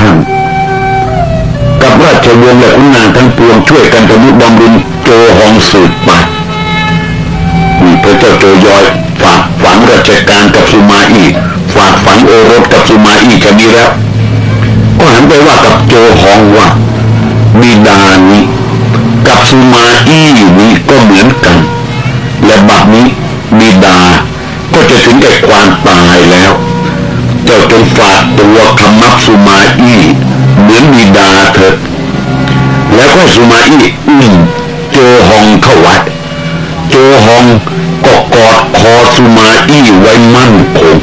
ท่านกับราชวงศ์และขุนนางทั้งปวงช่วยกันทำนุบำรุงโจฮองสืบไปมีพระเจ้าโจยอยฝากฝังราชการกับสุมาอีฝากฝังโอรสกับสุมาอีจะมีแล้ว ก็หันไปว่ากับโจฮองว่าบิดานี้กับสุมาอี้นี้ก็เหมือนกัน และบัดนี้บิดาก็จะถึงแก่ความตายแล้ว เจ้าจงฝากตัวคำนับสุมาอี้เหมือนบิดาเถิดแล้วก็สุมาอี้อุ้มโจฮองเข้าวัด โจฮองก็กอดคอสุมาอี้ไว้มั่นคง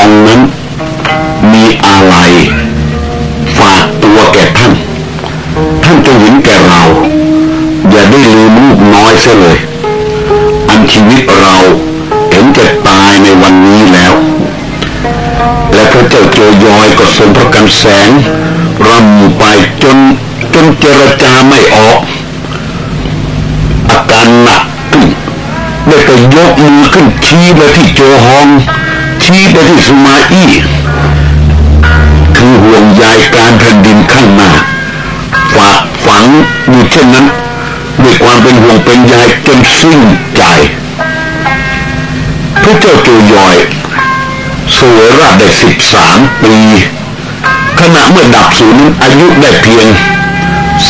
องนั้นมีอะไร ฝากตัวแก่ท่าน ท่านจงเห็นแก่เรา อย่าได้ลืมลูกน้อยเสียเลย อันชีวิตเราเห็นจะตายในวันนี้แล้ว และพระเจ้าโจยอยก็ทรงพระกันแสงรำไปจนจนเจรจาไม่ออก อาการหนักขึ้นได้ไปยกมือขึ้นชี้ไปที่โจฮอง ชี้ไปที่สุมาอี้คือห่วงใยการแผ่นดินข้างหน้าฝากฝังอยู่เช่นนั้นด้วยความเป็นห่วงเป็นใยจนสิ้นใจพระเจ้าโจยอยสวยราชได้สิบสามปีขณะเมื่อดับสูนั้นอายุได้เพียง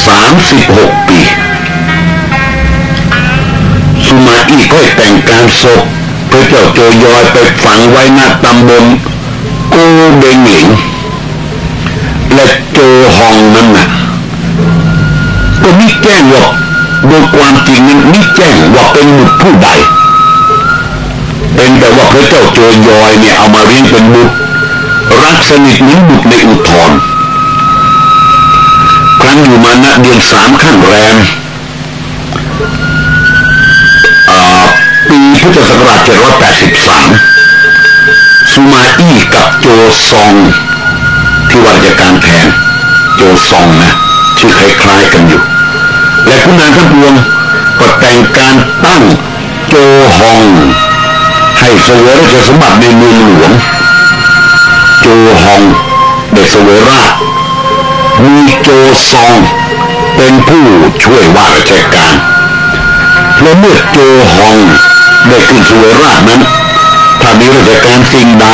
สามสิบหกปี สุมาอี้ก็แต่งการศพ พระเจ้าโจยอยไปฝังไว้ณตำบลโกเบงหลิงและโจฮองนั้นนะก็มิแจ้งว่าโดยความจริงนั้นมิแจ้งว่าเป็นบุตรผู้ใด เป็นแต่ว่าพระเจ้าโจยอยเนี่ยเอามาเลี้ยงเป็นบุตรรักสนิทเหมือนบุตรในอุทธรครั้นอยู่มาณเดือนสามขั้นแรม พุทธศักราช 783สุมาอี้กับโจซอง ที่ว่าราชการแทนโจซองนะ ชื่อคล้ายๆกันอยู่ และคุณนางทั้งปวงก็แต่งการตั้งโจฮอง ให้เสวยราชสมบัติในเมืองหลวง โจฮองได้เสวยราชมีโจซองเป็นผู้ช่วยว่าราชการและเมื่อโจฮอง ได้ขึ้นสู่ราชนั้น ถ้ามีราชการสิ่งใด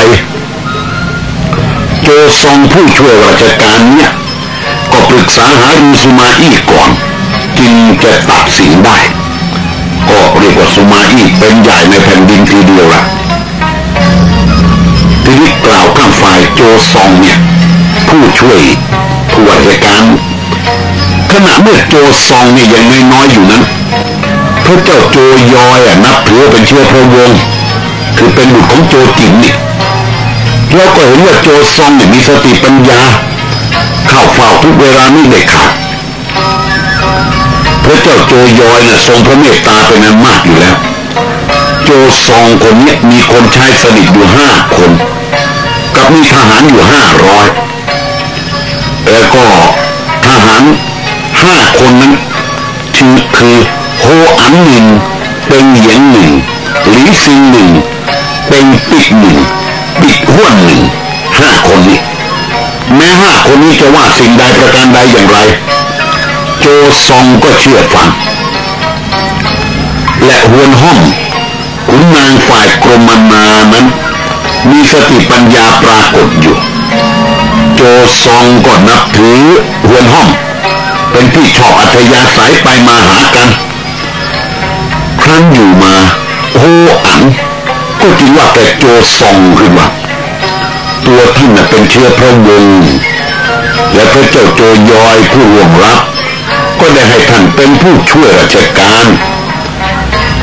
โจซองผู้ช่วยราชการเนี่ย ก็ปรึกษาหารือสุมาอี้ก่อน จึงจะตัดสินได้ ก็เรียกว่าสุมาอี้เป็นใหญ่ในแผ่นดินทีเดียวละทีนี้กล่าวข้างฝ่ายโจซองเนี่ย ผู้ช่วยผู้ราชการขณะเมื่อโจซองเนี่ยยังน้อยๆอยู่นั้น พระเจ้าโจยอยอะนับถือเป็นเชื้อพระวงศ์คือเป็นบุตรของโจจิ๋มนี่เราก็เห็นว่าโจซองเนี่ยมีสติปัญญา เข้าเฝ้าทุกเวลาไม่ได้ขาดพระเจ้าโจยอยน่ะทรงพระเมตตาเป็นอันมากอยู่แล้ว โจซองคนนี้มีคนใช้สนิทอยู่ห้าคน กับมีทหารอยู่ห้าร้อยแล้วก็ทหารห้าคนนั้นชื่อคือ โฮอันหนึ่ง เป็นเหยียงหนึ่งหลีซิงหนึ่ง เป็นปิดหนึ่งปิดห้วนหนึ่งห้าคนนี้ แม้ห้าคนนี้จะว่าสิ่งใดประการใดอย่างไร โจซองก็เชื่อฟัง และหวนห้องขุนนางฝ่ายกรมนานั้นมีสติปัญญาปรากฏอยู่ โจซองก็นับถือหวนห้อง เป็นที่ชอบอัธยาศัยไปมาหากัน ครั้นอยู่มาโฮอันก็จึงว่าแต่โจซองขึ้นว่าตัวท่านน่ะเป็นเชื้อพระวงศ์และพระเจ้าโจยอยผู้ร่วงรับ ก็ได้ให้ท่านเป็นผู้ช่วยราชการ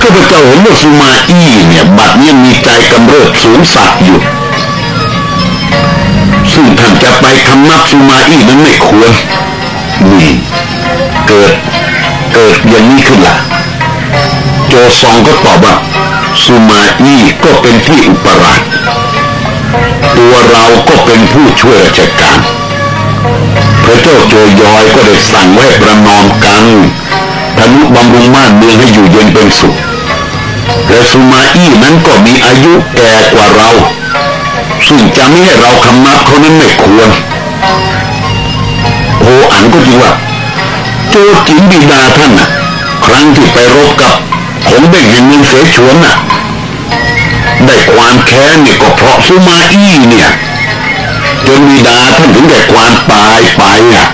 ข้าพเจ้าเห็นว่าสุมาอี้เนี่ยบัดนี้มีใจกำเริบสูงสักอยู่ ซึ่งท่านจะไปคำนับสุมาอี้นั้นไม่ควรนี่เกิดเกิดอย่างนี้ขึ้นล่ะ โจซองก็ตอบว่าสุมาอี้ก็เป็นที่อุปราชตัวเราก็เป็นผู้ช่วยราชการ พระเจ้าโจยอยก็ได้สั่งไว้ประนอมกันทนุบำรุงม่านเมืองให้อยู่เย็นเป็นสุขและสุมาอี้นั้นก็มีอายุแก่กว่าเรา ซึ่งจะไม่ให้เราคำนับเขานั้นไม่ควรโออันก็จริงว่าโจจิงบิดาท่านนะครั้งที่ไปรบกับ ขงเบ่งแห่งเมืองเสฉวนน่ะ ได้ความแค้นเนี่ยก็เพราะสุมาอี้เนี่ยจนบิดาท่านถึงได้ความตายไปอะ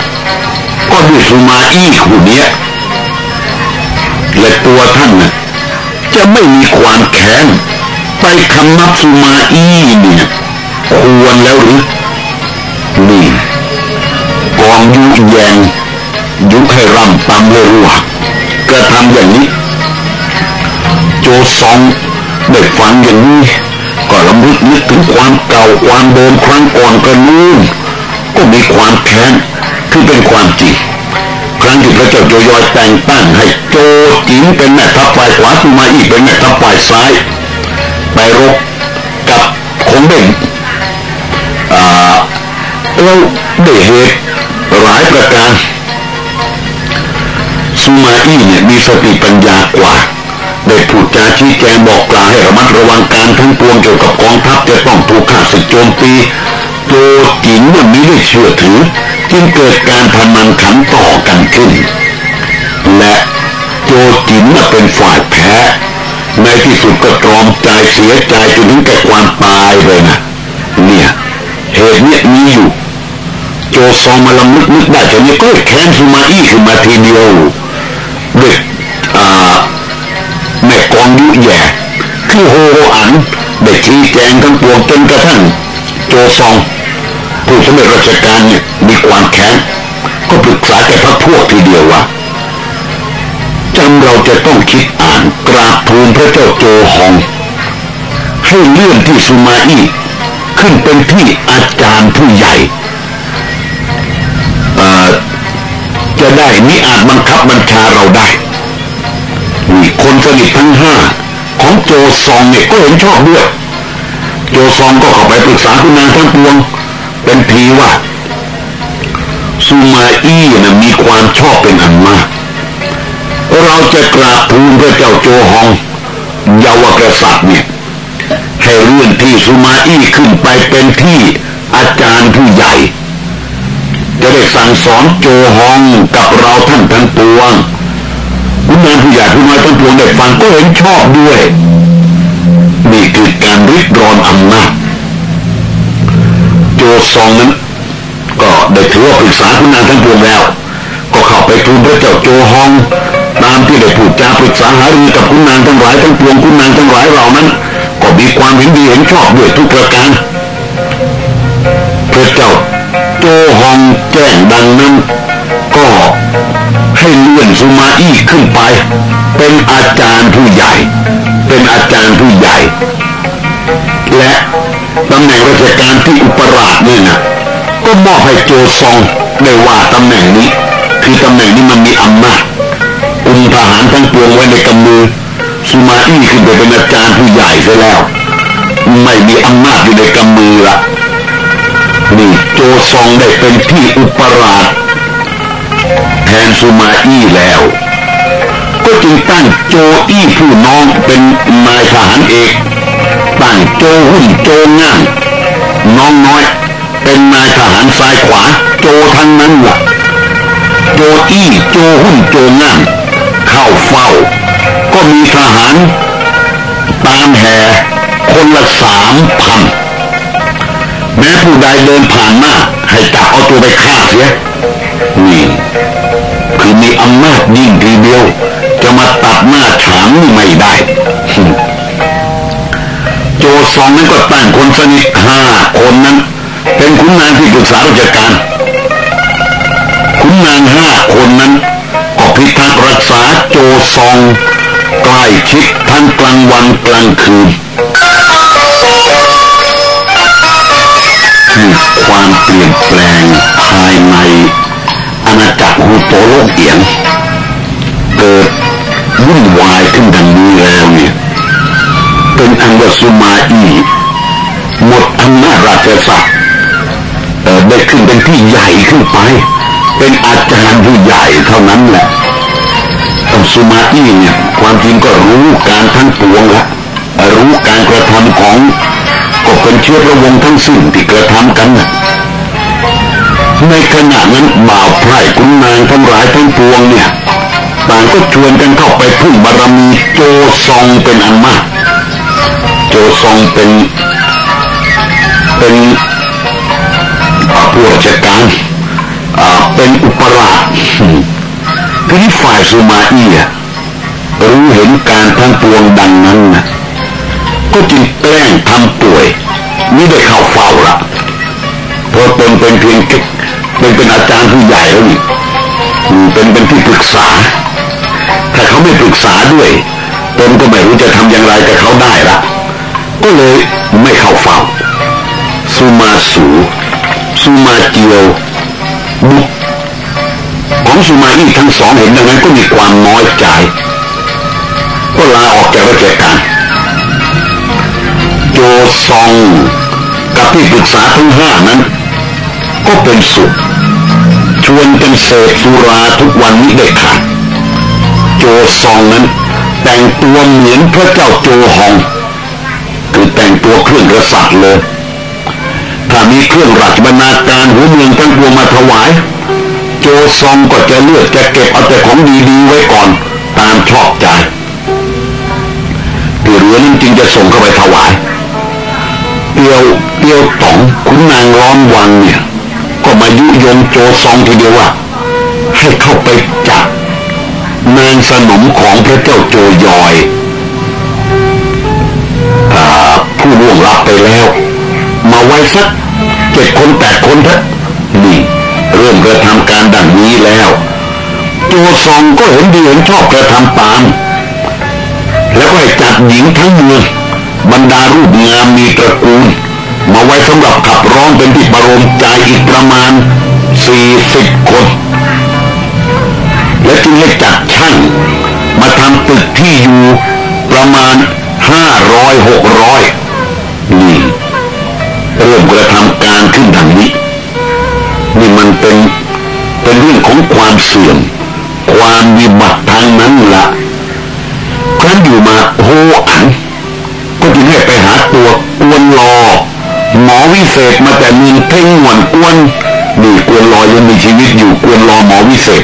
ก็ด้วยสุมาอี้คู่เนี้ยและตัวท่านน่ะจะไม่มีความแค้นไปคำนับสุมาอี้เนี่ยควรแล้วหรือนี่กองยุแยงยุให้รำตามเลยรัวกระทำอย่างนี้ จซองได้ฟังอย่างนี้ก็ลำลึกนึกถึงความเก่าความเดิมครั้งก่อนกระนู้นก็มีความแค้นคือเป็นความจริงครั้งที่พระเจ้าโจยอยแต่งตั้งให้โจจิงเป็นแม่ทัพฝ่ายขวาสุมาอีเป็นแม่ทัพฝ่ายซ้ายไปรบกับคงเบ่งอ่าเราได้เหตุหลายประการสุมาอี้เนี่ยมีสติปัญญากว่า ได้พูดจาชี้แจงบอกกล่าวให้ระมัดระวังการทั้งปวงเกี่ยวกับกองทัพจะต้องถูกข้าศึกโจมตีโจจิงมันไม่ได้เชื่อถือ จึงเกิดการพนันขันต่อกันขึ้น และโจจินน่ะเป็นฝ่ายแพ้ในที่สุดก็ตรอมใจเสียใจจนถึงแก่ความตายเลยนะเนี่ยเหตุเนี้ยมีอยู่ โจซองมาลำลึกนึกได้จะนี้ก็แค้นสุมาอี้ขึ้นมาทีเดียวด้วย กองยุแย่คือโฮโฮอันได้ชี้แจงทั้งปวงจนกระทั่ง โจซอง ผู้สำเร็จราชการเนี่ยมีความแค้นก็ปรึกษาแก่พระพวกทีเดียวว่าจำเราจะต้องคิดอ่านกราบทูลพระเจ้าโจฮอง ให้เลื่อนที่สุมาอี้ขึ้นเป็นที่อาจารย์ผู้ใหญ่จะได้มิอาจบังคับบัญชาเราได้ คนสนิททั้งห้าของโจซองเนี่ยก็เห็นชอบด้วย โจซองก็เข้าไปปรึกษาคุณนางทั้งปวง เป็นทีว่าซูมาอี้นะมีความชอบเป็นอันมาก เราจะกราบทูลพระเจ้าโจฮองเยาวกษัตริย์เนี่ยให้เลื่อนที่ซูมาอี้ขึ้นไปเป็นที่อาจารย์ผู้ใหญ่ จะได้สั่งสอนโจฮองกับเราท่านทั้งปวง คุณนางผู้ใหญ่ผู้น้อยทั้งปวงได้ฟังก็เห็นชอบด้วยนี่คือการริดรอนอำนาจโจซองนั้น ก็ได้ถือว่าปรึกษาคุณนางทั้งปวงแล้ว ก็เข้าไปทูลพระเจ้าโจฮองตามที่ได้พูดจาปรึกษาหารือกับคุณนางทั้งหลายทั้งปวงคุณนางทั้งหลายเหล่านั้น ก็มีความเห็นดีเห็นชอบด้วยทุกประการพระเจ้าโจฮองแจ้งดังนั้น ก็ ให้เลื่อนสุมาอี้ขึ้นไป เป็นอาจารย์ผู้ใหญ่ เป็นอาจารย์ผู้ใหญ่ และตำแหน่งราชการที่อุปราชเนี่ยนะก็มอบให้โจซองได้ว่าตำแหน่งนี้ คือตำแหน่งนี้มันมีอำนาจอุมทหารทั้งปวงไว้ในกำมือสุมาอี้ขึ้นไปเป็นอาจารย์ผู้ใหญ่ซะแล้ว ไม่มีอำนาจอยู่ในกำมือละนี่โจซองได้เป็นที่อุปราช แทนสุมาอี้แล้ว ก็จึงตั้งโจอี้ผู้น้องเป็นนายทหารเอกตั้งโจหุ่นโจง่างน้องน้อย เป็นนายทหารซ้ายขวา โจทั้งนั้นละ่ะโจอี้โจหุ่นโจง่างเข้าเฝ้า ก็มีทหาร ตามแห่คนละสามพันแม้ผู้ใดเดินผ่านหน้า ให้จับเอาตัวไปฆ่าเสียนี่ือมีอำนาจยิ่งทีเดียว จะมาตัดหน้าฉางไม่ได้โจซองนั้นก็ตั้งคนสนิทห้าคนนั้น เป็นขุนนางที่ปรึกษาราชการขุนนางห้าคนนั้นก็พิทักษ์รักษาโจซองใกล้ชิดทั้งกลางวันกลางคืนความเปลี่ยนแปลงภายใน ณาจักรฮูโตโลกเอียงเกิดวุ่นวายขึ้นดังนี้แล้วเนี่ยเป็นอันว่าสุมาอีหมดอำนาจราชศักดิ์ได้ขึ้นเป็นที่ใหญ่ขึ้นไป เป็นอาจารย์ผู้ใหญ่เท่านั้นแหละต้องสุมาอีเนี่ยความจริงก็รู้การทั้งปวงละรู้การกระทำของก็เป็นเชื้อระวงทั้งสิ้นที่กระทำกันนะ ในขณะนั้นบ่าวไพร่คุณนางทั้งหลายทั้งปวงเนี่ยต่างก็ชวนกันเข้าไปพึ่งบารมีโจซองเป็นอันมาก โจซองเป็นเป็นผู้ราชการเป็นอุปราชทีนี้ฝ่ายสุมาอี้รู้เห็นการทั้งปวงดังนั้นนะก็จึงแกล้งทำป่วย ไม่ได้เข้าเฝ้าละเพราะตนเป็นเพียง เป็นเป็นอาจารย์ผู้ใหญ่แล้วนี่เป็นเป็นที่ปรึกษา ถ้าเขาไม่ปรึกษาด้วยตนก็ไม่รู้จะทำอย่างไรกับเขาได้ละก็เลยไม่เข้าเฝ้าสุมาสูสุมาเจียวบุกของสุมาอี้ทั้งสองเห็นดังนั้นก็มีความน้อยใจ ก็ลาออกจากราชการโจซองกับที่ปรึกษาทั้งห้านั้น ก็เป็นสุข ชวนกันเสพสุราทุกวันนี้ได้ขาดโจซองนั้น แต่งตัวเหมือนพระเจ้าโจฮอง คือแต่งตัวเครื่องกษัตริย์เลยถ้ามีเครื่องราชบรรณาการหัวเมืองทั้งปวงมาถวาย โจซองก็จะเลือกจะเก็บเอาแต่ของดีๆไว้ก่อนตามชอบใจที่เหลือนั้นจึงจะส่งเข้าไปถวายเตียวเตียวต๋องคุณนางล้อมวังเนี่ย ก็มายุยงโจซองทีเดียวว่า ให้เข้าไปจับนางสนมของพระเจ้าโจยอยผู้ล่วงลับไปแล้ว มาไว้สักเจ็ดคนแปดคนเถอะนี่เริ่มกระทำการดังนี้แล้ว โจซองก็เห็นดีเห็นชอบกระทำตาม แล้วก็ให้จัดหญิงทั้งเมืองบรรดารูปงามมีตระกูล มาไว้สำหรับขับร้องเป็นที่ประโลมใจอีกประมาณสี่สิบคน และจึงให้จัดช่างมาทำตึกที่อยู่ประมาณห้าร้อยหกร้อยนี่เริ่มกระทำการขึ้นดังนี้ นี่มันเป็นเป็นเรื่องของความเสื่อม ความวิบัติทางนั้นละครั้นอยู่มาโหอันก็จึงให้ไปหาตัวกวนรอ หมอวิเศษมาแต่มีเพ่งหวนกวนนี่กวนรอยังมีชีวิตอยู่กวนรอหมอวิเศษ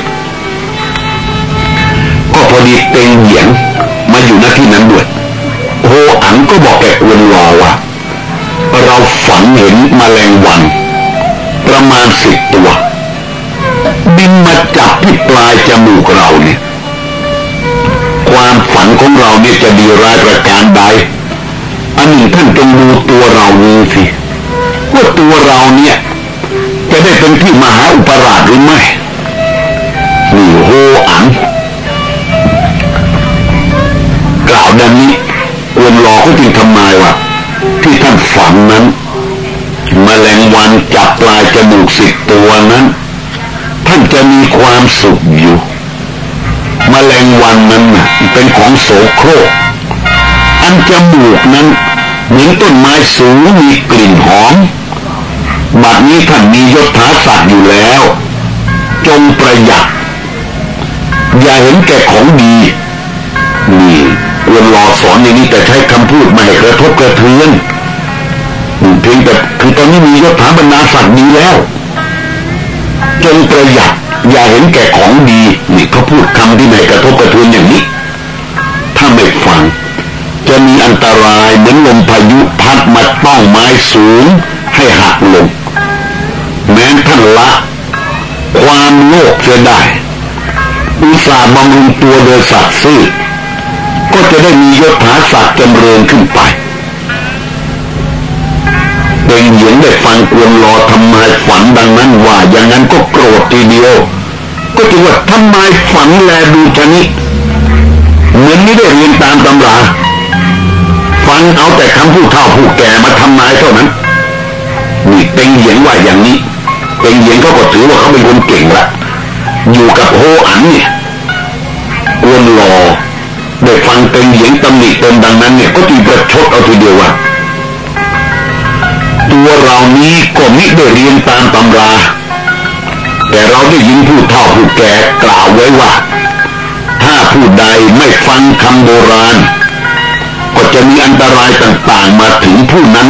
ก็พอดีเต็งเหยียงมาอยู่หน้าที่นั้นด้วยโหอันก็บอกแกกวนรอว่าเราฝันเห็นมแมลงวัน ประมาณสิบตัว บินมาจับที่ปลายจมูกเราเนี่ยความฝันของเราเนี่ยจะดีร้ายประการใดอันหนึ่งท่านจงดูตัวเรานี้สิ ว่าตัวเราเนี่ย จะได้เป็นที่มหาอุปราชหรือไม่นี่โหอันกล่าวดังนี้อวนรอเขาจึงทำนายว่า ที่ท่านฝันนั้นมแมลงวันจับปลายจมูกสิบตัวนั้น ท่านจะมีความสุขอยู่มแมลงวันนั้นเป็นของโสโครกอันจมูกนั้นเหมือนต้นไม้สูงมีกลิ่นหอม บัดนี้ท่านมียศถาศักดิ์อยู่แล้ว จงประหยัด อย่าเห็นแก่ของดี นี่ควรรอสอนในนี้แต่ใช้คำพูดไม่ให้กระทบกระเทือนเพียงแต่คือตอนนี้มียศถาบรรดาศักดิ์ดีแล้ว จงประหยัด อย่าเห็นแก่ของดีนี่เขาพูดคำที่ไม่กระทบกระเทือนอย่างนี้ ถ้าไม่ฟัง จะมีอันตรายเหมือนลมพายุพัดมาต้องไม้สูงให้หักลง แม้ท่านละ ความโลภจะได้อุตส่าห์บำรุงตัวโดยสัตว์ซื่อก็จะได้มียศถาศักดิ์จำเริญขึ้นไปเป็นหญิงได้ฟังกวนรอทำไมฝันดังนั้นว่าอย่างนั้นก็โกรธทีเดียว ก็จึงว่าทำไมฝันแลดูชนิดเหมือนไม่ได้เรียนตามตำราฟังเอาแต่คำผู้เฒ่าผู้แก่มาทำนายเท่านั้นนี่เต็งเหยียงว่าอย่างนี้ เต็งเหยียงเขาก็ถือว่าเขาเป็นคนเก่งละอยู่กับโฮอันเนี่ยกวนรอได้ฟังเต็งเหยียงตำหนิตนดังนั้นเนี่ยก็ตีประชดเอาทีเดียวว่าตัวเรานี้ก็มิได้เรียนตามตำรา แต่เราได้ยินผู้เฒ่าผู้แก่กล่าวไว้ว่า ถ้าผู้ใดไม่ฟังคำโบราณ ก็จะมีอันตรายต่างๆมาถึงผู้นั้น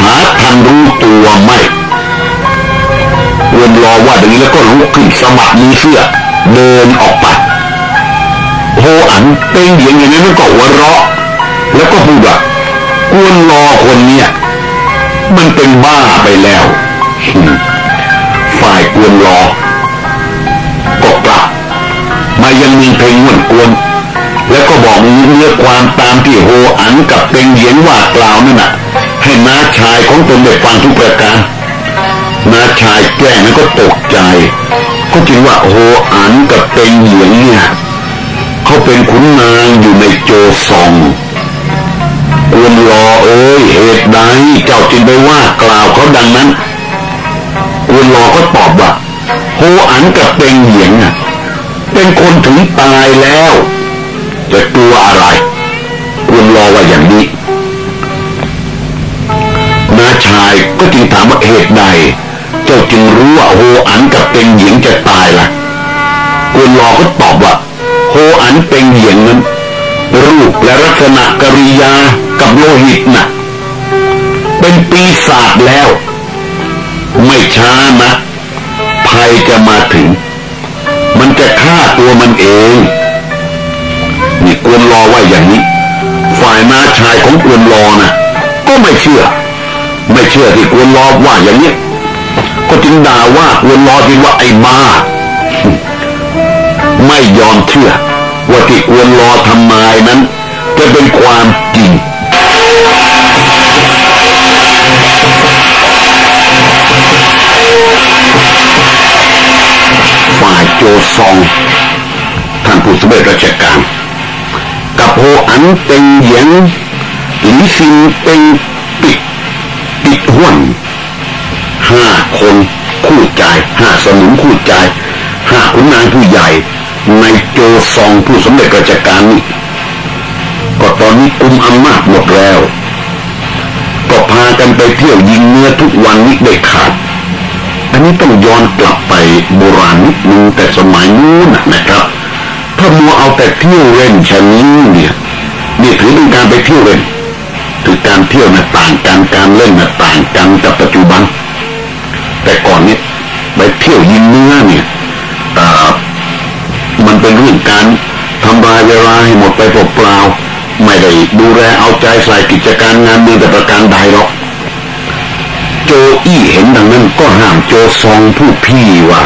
หาทันรู้ตัวไม่ วนรอว่าดังนี้แล้วก็ลุกขึ้นสมัครมีเสื้อ เดินออกไปโฮอันเต็งเหยียงอย่างนี้มันก็หัวเราะ แล้วก็พูดว่ากวนรอคนเนี้ยมันเป็นบ้าไปแล้วฝ่ายกวนรอก็กลับมายังมีเพลงม่วนกวน แล้วก็บอกเนื้อความตามที่โฮอันกับเป็งเหยียนว่ากล่าวนั่นน่ะ ให้น้าชายของตนได้ฟังทุกประการ น้าชายแกล้งนั้นก็ตกใจ ก็จริงว่าโฮอันกับเป็งเหยียนเนี่ยเขาเป็นขุนนางอยู่ในโจซองกวนรอเอ้ยเหตุใดเจ้าจึงไปว่ากล่าวเขาดังนั้นกวนรอก็ตอบว่าโฮอันกับเป็งเหยียงอะเป็นคนถึงตายแล้ว จะกลัวอะไรกวนรอว่าอย่างนี้น้าชายก็จึงถามว่าเหตุใด จ้าจึงรู้ว่าโฮอันกับเป็งหญิงจะตายล่ะกวนรอก็ตอบว่าโฮอันเป็งเหยียงนั้นรูปและลักษณะกริยากับโลหิตนะ่ะ เป็นปีศาจแล้ว ไม่ช้านะภัยจะมาถึง มันจะฆ่าตัวมันเองนี่กวนรอว่าอย่างนี้ ฝ่ายนาชายของกวนรอนะ่ะก็ไม่เชื่อ ไม่เชื่อที่กวนรอว่าอย่างนี้ ก็จึงด่าว่ากวนรอที่ว่าไอ้บ้า ไม่ยอมเชื่อ ว่าที่ควรรอทำไมนั้น จะเป็นความจริงฝ่ายโจซอง ท่านผู้สำเร็จราชการ กับโฮอันเต็งเหยียงหลีซินเต็งปิดปิดห้วน ห้าคนคู่ใจห้าสมุนคู่ใจห้าขุนนางผู้ใหญ่ ในโจซองผู้สำเร็จราชการนี้ก็ตอนนี้กุมอำนาจหมดแล้ว ก็พากันไปเที่ยวยิงเนื้อทุกวันนี้ได้ขาด อันนี้ต้องย้อนกลับไปโบราณนิดนึงแต่สมัยนู้นนะครับ ถ้ามัวเอาแต่เที่ยวเล่นชนี้เนี่ยนี่ถือเป็นการไปเที่ยวเล่นถือการเที่ยวนะต่างกันการเล่นนะต่างกันกับปัจจุบัน แต่ก่อนนี้ไปเที่ยวยิงเนื้อเนี่ยมันเป็นเรื่องการทำลายเวลาให้หมดไปเปล่าๆไม่ได้ดูแลเอาใจใส่กิจการงานมือแต่ประการใดหรอกโจอี้เห็นดังนั้นก็ห้ามโจซองผู้พี่ว่า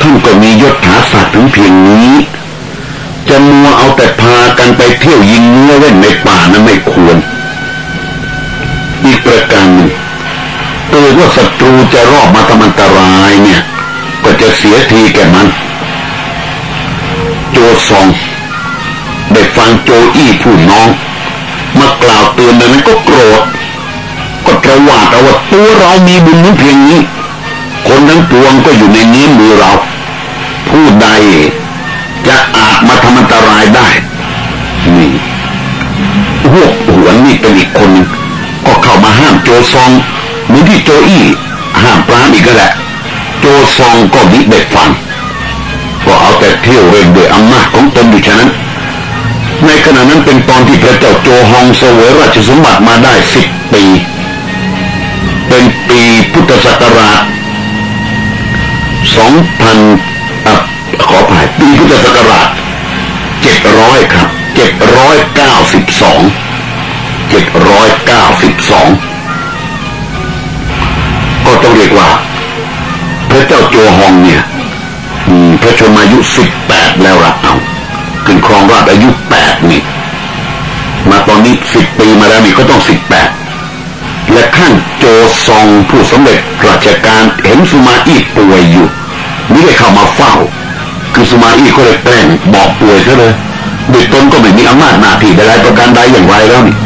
ท่านก็มียศถาศักดิ์ถึงเพียงนี้จะมัวเอาแต่พากันไปเที่ยวยิงเนื้อเล่นในป่านั้นไม่ควร อีกประการหนึ่ง เตือนว่าศัตรูจะรอบมาทำอันตรายเนี่ย ก็จะเสียทีแก่มัน โจซองได้ฟังโจอี้ผู้น้องมากล่าวเตือนดังนั้นก็โกรธก็ตระหวาดเอาว่าตัวเรามีบุญนี้เพียงนี้ คนทั้งปวงก็อยู่ในนี้มือเรา ผู้ใดจะอาจมาทำอันตรายได้นี่พวกหัวนี่เป็นอีกคนก็เข้ามาห้ามโจซอง เหมือนที่โจอี้ห้ามปรามอีกก็แหละ โจซองก็มิได้ฟังก็เอาแต่เที่ยวเร่งด้วยอำนาจของตนอยู่ฉะนั้น ในขณะนั้นเป็นตอนที่พระเจ้าโจฮองเสวยราชสมบัติมาได้สิบปี เป็นปีพุทธศักราชสองพันขอผ่ายปีพุทธศักราชเจ็ดร้อยครับเจ็ดร้อยเก้าสิบสองเจ็ดร้อยเก้าสิบสอง ก็ต้องเรียกว่า พระเจ้าโจฮองเนี่ยพระชนมายุสิบแปดแล้วละเอาขึ้นครองราชอายุแปดนี่มาตอนนี้สิบปีมาแล้วนี่ก็ต้องสิบแปดและขั้นโจซองผู้สำเร็จราชการเห็นสุมาอี้ป่วยอยู่นี่ได้เข้ามาเฝ้า คือสุมาอี้ก็เลยแกล้งบอกป่วยซะเลยเด็กตนก็ไม่มีอำนาจหน้าที่ใดๆประการใดอย่างไรแล้วนี่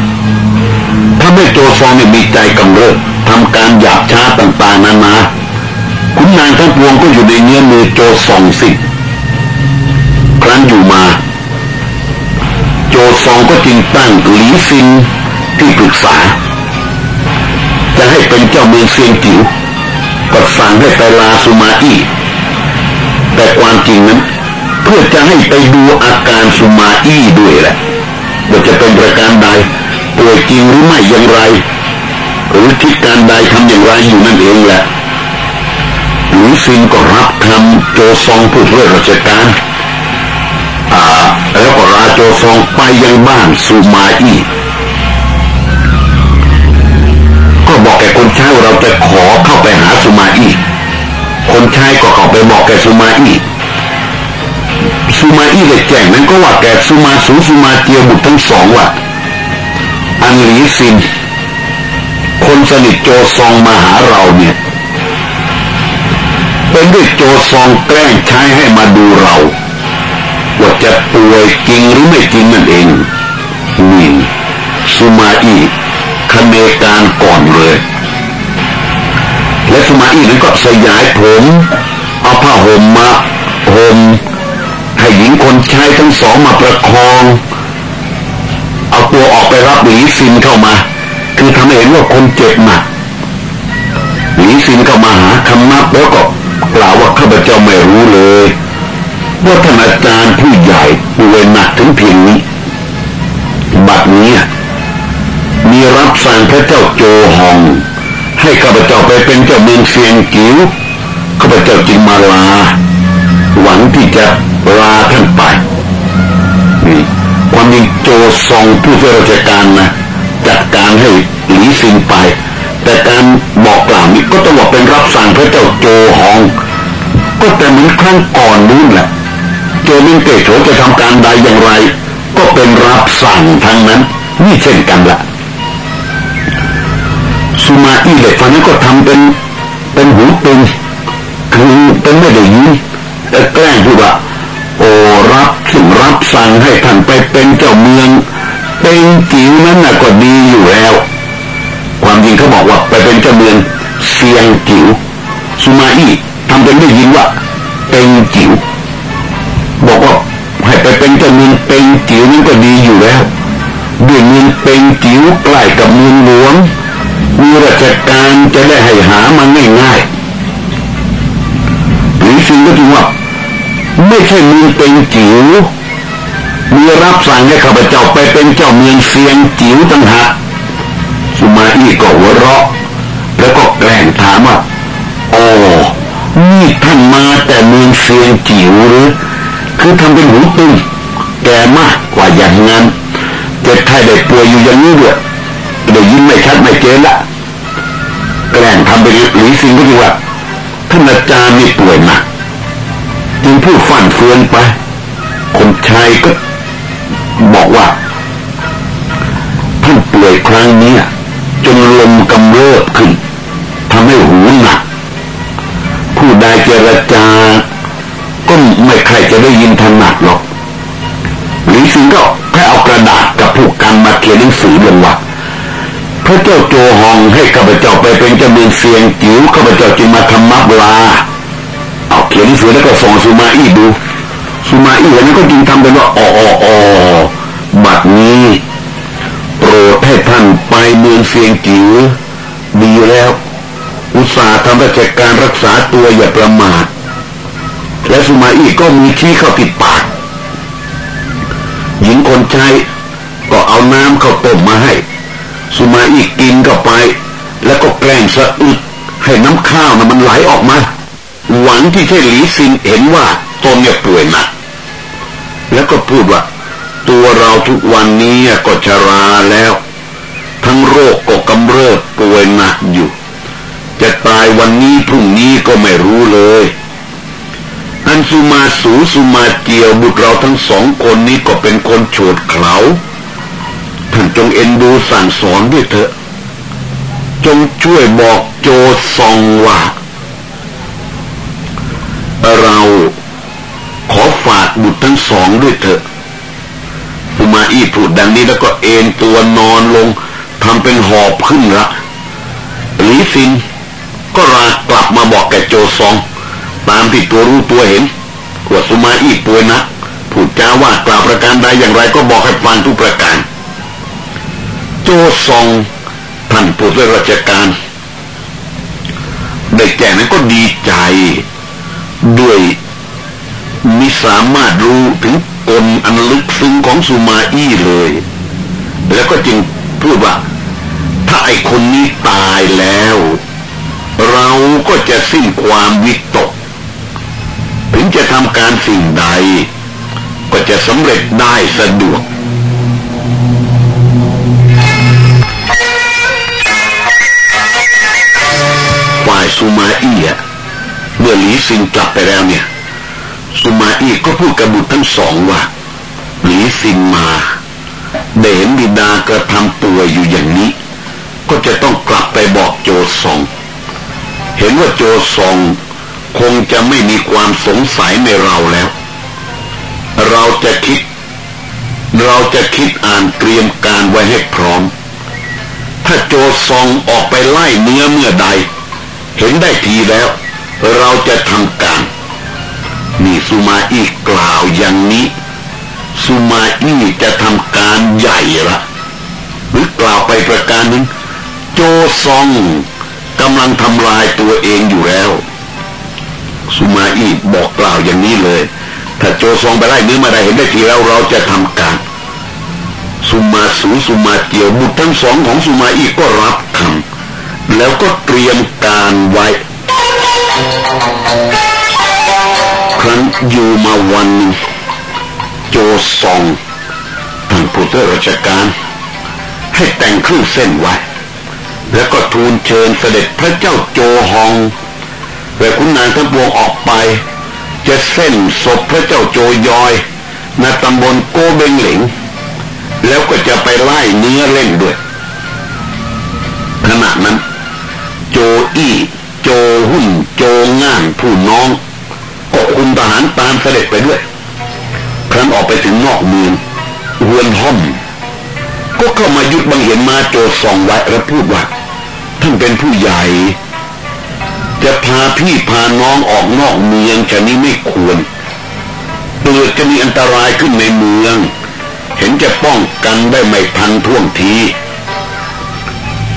ถ้าไม่โจซองเนี่ยมีใจกำเริบ ทำการหยาบช้าต่างๆนานาขุนนางทั้งปวงก็อยู่ในเนื้อมือโจซองสิครั้นอยู่มา โจซองก็จึงตั้งหลีซินที่ปรึกษาจจะให้เป็นเจ้าเมืองเซียงจิ๋วก็สั่งให้ไปลาสุมาอี้แต่ความจริงนั้น เพื่อจะให้ไปดูอาการสุมาอี้ด้วยแหละว่าจะเป็นประการใดป่วยจริงหรือไม่อย่างไร หรือทิศการใดทำอย่างไรอยู่นั่นเองแหละหลุยซิงก็รับคำโจซองผู้ช่วยราชการอ่าแล้วก็ราโจซองไปยังบ้านสุมาอีก็บอกแกคนใช้เราจะขอเข้าไปหาสุมาอีคนใช้ก็เข้าไปบอกแกสุมาอี้สุมาอีเลยแจ้งนั้นก็ว่าแกสุมาสูสุมาเตียวบุตรทั้งสองว่าอันลีซิน คนสนิทโจซองมาหาเราเนี่ย เป็นด้วยโจซองแกล้งใช้ให้มาดูเราว่าจะป่วยจริงหรือไม่จริงนั่นเองนี่สุมาอีคเนการก่อนเลย และสุมาอีนั้นก็สยายผมเอาผ้าห่มมาห่มให้หญิงคนใช้ทั้งสองมาประคอง เอาตัวออกไปรับหลีซินเข้ามา คือทำให้เห็นว่าคนเจ็บหนักหลีซินเข้ามาหาคำนับแล้วก็กล่าวว่าข้าพเจ้าไม่รู้เลยว่าท่านอาจารย์ผู้ใหญ่ป่วยหนักถึงเพียงนี้ บัดนี้มีรับสั่งพระเจ้าโจฮอง ให้ข้าพเจ้าไปเป็นเจ้าเมืองเซียงจิ๋วข้าพเจ้าจึงมาลา หวังที่จะลาท่านไปนี่ความจริงโจซองผู้ช่วยราชการนะ จัดการให้หลีซินไป แต่การบอกกล่าวนี้ก็ต้องว่าเป็นรับสั่งพระเจ้าโจฮอง ก็แต่เหมือนครั้งก่อนนู้นแหละ โจมินเตโฉจะทำการใดอย่างไร ก็เป็นรับสั่งทั้งนั้น นี่เช่นกันละสุมาอี้เด็กฟันนั้นก็ทำเป็นเป็นหูตึงคือเป็นไม่ได้ยินแต่แกล้งพูดว่าโอ้รับถึงรับสั่งให้ท่านไปเป็นเจ้าเมือง เป็นจิ๋วนั้นน่ะก็ดีอยู่แล้ว ความจริงเขาบอกว่าไปเป็นเจ้าเมืองเซียงจิ๋วสุมาอี้ทำเป็นไม่ยินว่าเป็นจิ๋วบอกว่าให้ไปเป็นเจ้าเมืองเป็นจิ๋วนั้นก็ดีอยู่แล้วด้วยเมืองเป็นจิ๋วใกล้กับเมืองหลวงมีราชการจะได้ให้หามาง่ายๆหรือสิ่งก็ถือว่าไม่ใช่เมืองเป็นจิ๋ว มีรับสั่งให้ข้าพเจ้าไปเป็นเจ้าเมืองเสียงจิ๋วต่างหากสุมาอี้ก็หัวเราะ แล้วก็แกล้งถามว่าโอ้นี่ท่านมาแต่เมืองเสียงจิ๋วหรือคือทำเป็นหูตึงแกมากกว่าอย่างนั้นเจ็บไข้ได้ป่วยอยู่อย่างนี้ด้วยได้ยินไม่ชัดไม่เจนละแกล้งทำไปหรือสิ่งก็คือว่าท่านอาจารย์นี่ป่วยหนักจึงพูดฟันเฟือนไป คนชายก็ บอกว่าท่านป่วยครั้งนี้จนลมกำเริบขึ้นทำให้หูหนัก ผู้ใดเจรจาก็ไม่ใครจะได้ยินถนัดหรอกหรือสิ่งก็แค่เอากระดาษกับผู้กันมาเขียนหนังสือลงว่าพระเจ้าโจฮองให้ข้าพเจ้าไปเป็นเจ้าเมืองเสียงจิ๋วข้าพเจ้าจึงมาทำมับลาเอาเขียนหนังสือแล้วก็ส่งสุมาอี้ดูสุมาอี้วันนี้ก็จึงทำเป็นว่าอ๋ออ๋อ บัดนี้ โปรดให้ท่านไปเมืองเสียงจิ๋วดีแล้ว อุตส่าห์ทำราชการรักษาตัวอย่าประมาท และสุมาอีก็มีชี้เข้าติดปาก หญิงคนใช้ก็เอาน้ำเข้าต้มมาให้ สุมาอีกกินเข้าไป แล้วก็แกล้งสะอึดให้น้ำข้าวนะมันไหลออกมา หวังที่ให้หลีซินเห็นว่าตนเนี่ยป่วยหนักแล้วก็พูดว่า ตัวเราทุกวันนี้ก็ชราแล้ว ทั้งโรคก็กำเริบป่วยหนักอยู่ จะตายวันนี้พรุ่งนี้ก็ไม่รู้เลย อันสุมาสูสุมาเจียวบุตรเราทั้งสองคนนี้ก็เป็นคนโฉดเขาท่านจงเอ็นดูสั่งสอนด้วยเถอะ จงช่วยบอกโจซองว่าเราขอฝากบุตรทั้งสองด้วยเถอะ มาอี้พูดดังนี้แล้วก็เอนตัวนอนลงทำเป็นหอบขึ้นละหลีซินก็รากลับมาบอกแกโจซอง ตามที่ตัวรู้ตัวเห็นขว่าสุมาอี้ป่วยนะพูดจาว่ากล่าวประการใดอย่างไรก็บอกให้ฟังทุกประการ โจซองท่านผู้ช่วยราชการได้แจ้งนั้นก็ดีใจด้วยมิสามารถรู้ถึงกล ซึ้งของสุมาอี้เลย แล้วก็จึงพูดว่า ถ้าไอคนนี้ตายแล้ว เราก็จะสิ้นความวิตก ถึงจะทำการสิ่งใด ก็จะสำเร็จได้สะดวกฝ่ายสุมาอี้เมื่อหลีซิงกลับไปแล้วเนี่ย สุมาอี้ก็พูดกับบุตรทั้งสองว่า หลีซิงมาเดเห็นบิดากระทำตัวอยู่อย่างนี้ ก็จะต้องกลับไปบอกโจซอง เห็นว่าโจซองคงจะไม่มีความสงสัยในเราแล้ว เราจะคิด เราจะคิดอ่านเตรียมการไว้ให้พร้อม ถ้าโจซองออกไปไล่เนื้อเมื่อใด เห็นได้ทีแล้ว เราจะทำการ นี่สุมาอีกล่าวอย่างนี้ สุมาอี้จะทำการใหญ่ละหรือกล่าวไปประการหนึ่งโจซองกำลังทำลายตัวเองอยู่แล้ว สุมาอี้บอกกล่าวอย่างนี้เลย ถ้าโจซองไปไล่นื้อมาได้เห็นได้ทีแล้วเราจะทำการสุมาสูสุมาเกียวบุตรทั้งสองของสุมาอี้ก็รับคำแล้วก็เตรียมการไว้ ครั้นอยู่มาวันหนึ่ง โจซองท่านผู้ช่วยราชการ ให้แต่งเครื่องเส้นไว้ แล้วก็ทูลเชิญเสด็จพระเจ้าโจฮองและคุณนางทั้งปวงออกไป จะเส้นศพพระเจ้าโจยอยในตำบลโกเบงเหลิง แล้วก็จะไปไล่เนื้อเล่นด้วยขณะนั้น โจอี้โจหุ่น โจง่านผู้น้องก็คุมทหารตามเสด็จไปด้วย ครั้นออกไปถึงนอกเมืองเรือนห้อม ก็เข้ามายุดบังเห็นมาโจซองไว้และพูดว่าท่านเป็นผู้ใหญ่ จะพาพี่พาน้องออกนอกเมืองชนี้ไม่ควรเกิดจะมีอันตรายขึ้นในเมือง เห็นจะป้องกันได้ไม่ทันท่วงที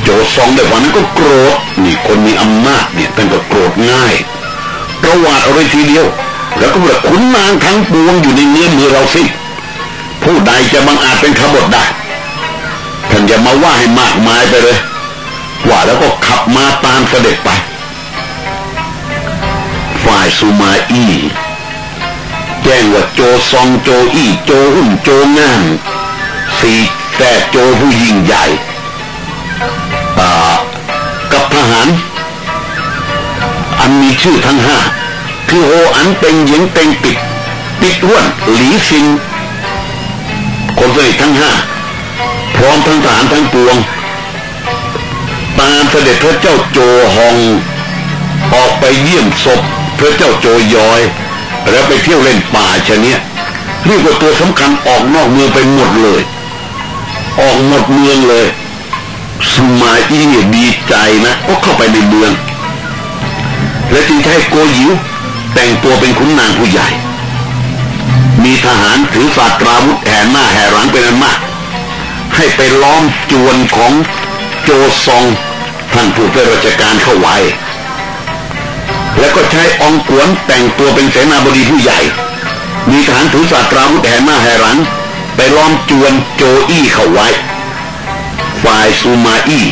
โจซองในวันนั้นก็โกรธนี่คนมีอำนาจเนี่ยท่านก็โกรธง่ายประวัติอาไว้ทีเดียว แล้วก็บอขุนนางทั้งปวงอยู่ในเนื้อมือเราสิผู้ใดจะบังอาจเป็นขบฏได้ท่านจะมาว่าให้มากมายไปเลยว่าแล้วก็ขับมาตามเสด็จไป ฝ่ายสุมาอี้แจ้งว่าโจซองโจอี้โจอุ่นโจงานสีแต่โจผู้ยิ่งใหญ่กับทหาร อันมีชื่อทั้งห้า คือโออันเป็นหญิงเป็นปิด ปิดอ้วนหลีซินคนสนิททั้งห้าพร้อมทั้งทหารทั้งปวงตามเสด็จพระเจ้าโจฮอง ออกไปเยี่ยมศพพระเจ้าโจยอย แล้วไปเที่ยวเล่นป่าชะเนี้ยเรียกว่าตัวสำคัญออกนอกเมืองไปหมดเลย ออกหมดเมืองเลยสุมาอี้เนี่ยดีใจนะก็เข้าไปในเมือง และจึงให้โกยิว แต่งตัวเป็นขุนนางผู้ใหญ่ มีทหารถือสาตราวุธแห่หน้าแห่หลังเป็นอันมาก ให้ไปล้อมจวนของโจซองท่านผู้เป็นราชการเข้าไว้ แล้วก็ใช้องกวนแต่งตัวเป็นเสนาบดีผู้ใหญ่ มีทหารถือสาตราวุธแห่หน้าแห่หลังไปล้อมจวนโจอี้เข้าไว้ ฝ่ายซูมาอี้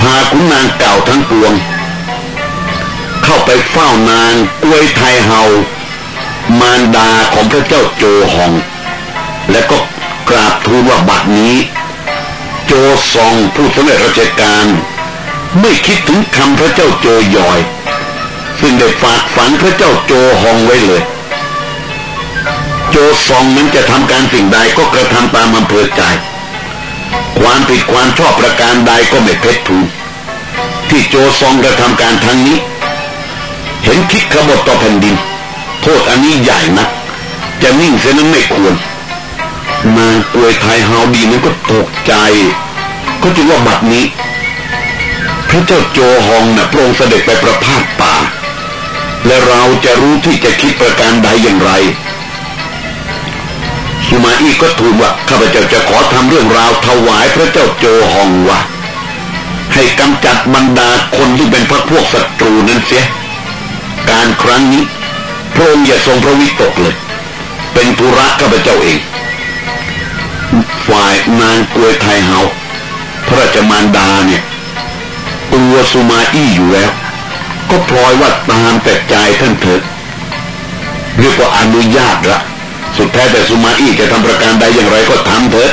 พาขุนนางเก่าทั้งปวง เข้าไปเฝ้านางกล้วยไทยเฮามารดาของพระเจ้าโจฮอง และก็กราบทูลว่าบัดนี้ โจซองผู้สำเร็จราชการไม่คิดถึงคำพระเจ้าโจยอย ซึ่งได้ฝากฝังพระเจ้าโจฮองไว้เลย โจซองนั้นจะทำการสิ่งใดก็กระทำตามอำเภอใจ ความผิดความชอบประการใดก็ไม่เพชรทูลที่โจซองกระทำการทางนี้ เห็นคิดขบฏต่อแผ่นดิน โทษอันนี้ใหญ่นะจะนิ่งเสียนั้นไม่ควรนางกวยไทยฮาวดีนั้นก็ตกใจ ก็จึงว่าบัดนี้ พระเจ้าโจฮองนะ่ะพระองค์เสด็จไปประพาสป่า และเราจะรู้ที่จะคิดประการใดอย่างไรสุมาอี้ก็ทูลว่าข้าพเจ้าจะขอทำเรื่องราวถวายพระเจ้าโจฮองว่าให้กำจัดบรรดาคนที่เป็นพรรคพวกศัตรูนั้นเสีย การครั้งนี้พระองค์อย่าทรงพระวิตกเลย เป็นธุระข้าพเจ้าเอง ฝ่ายนางกวยไทยเฮาพระราชมารดาเนี่ยตัวสุมาอี้อยู่แล้ว ก็พลอยว่าตามแต่ใจท่านเถิดเรียกว่าอนุญาตละสุดแท้แต่สุมาอี้จะทำประการใดอย่างไรก็ทำเถิด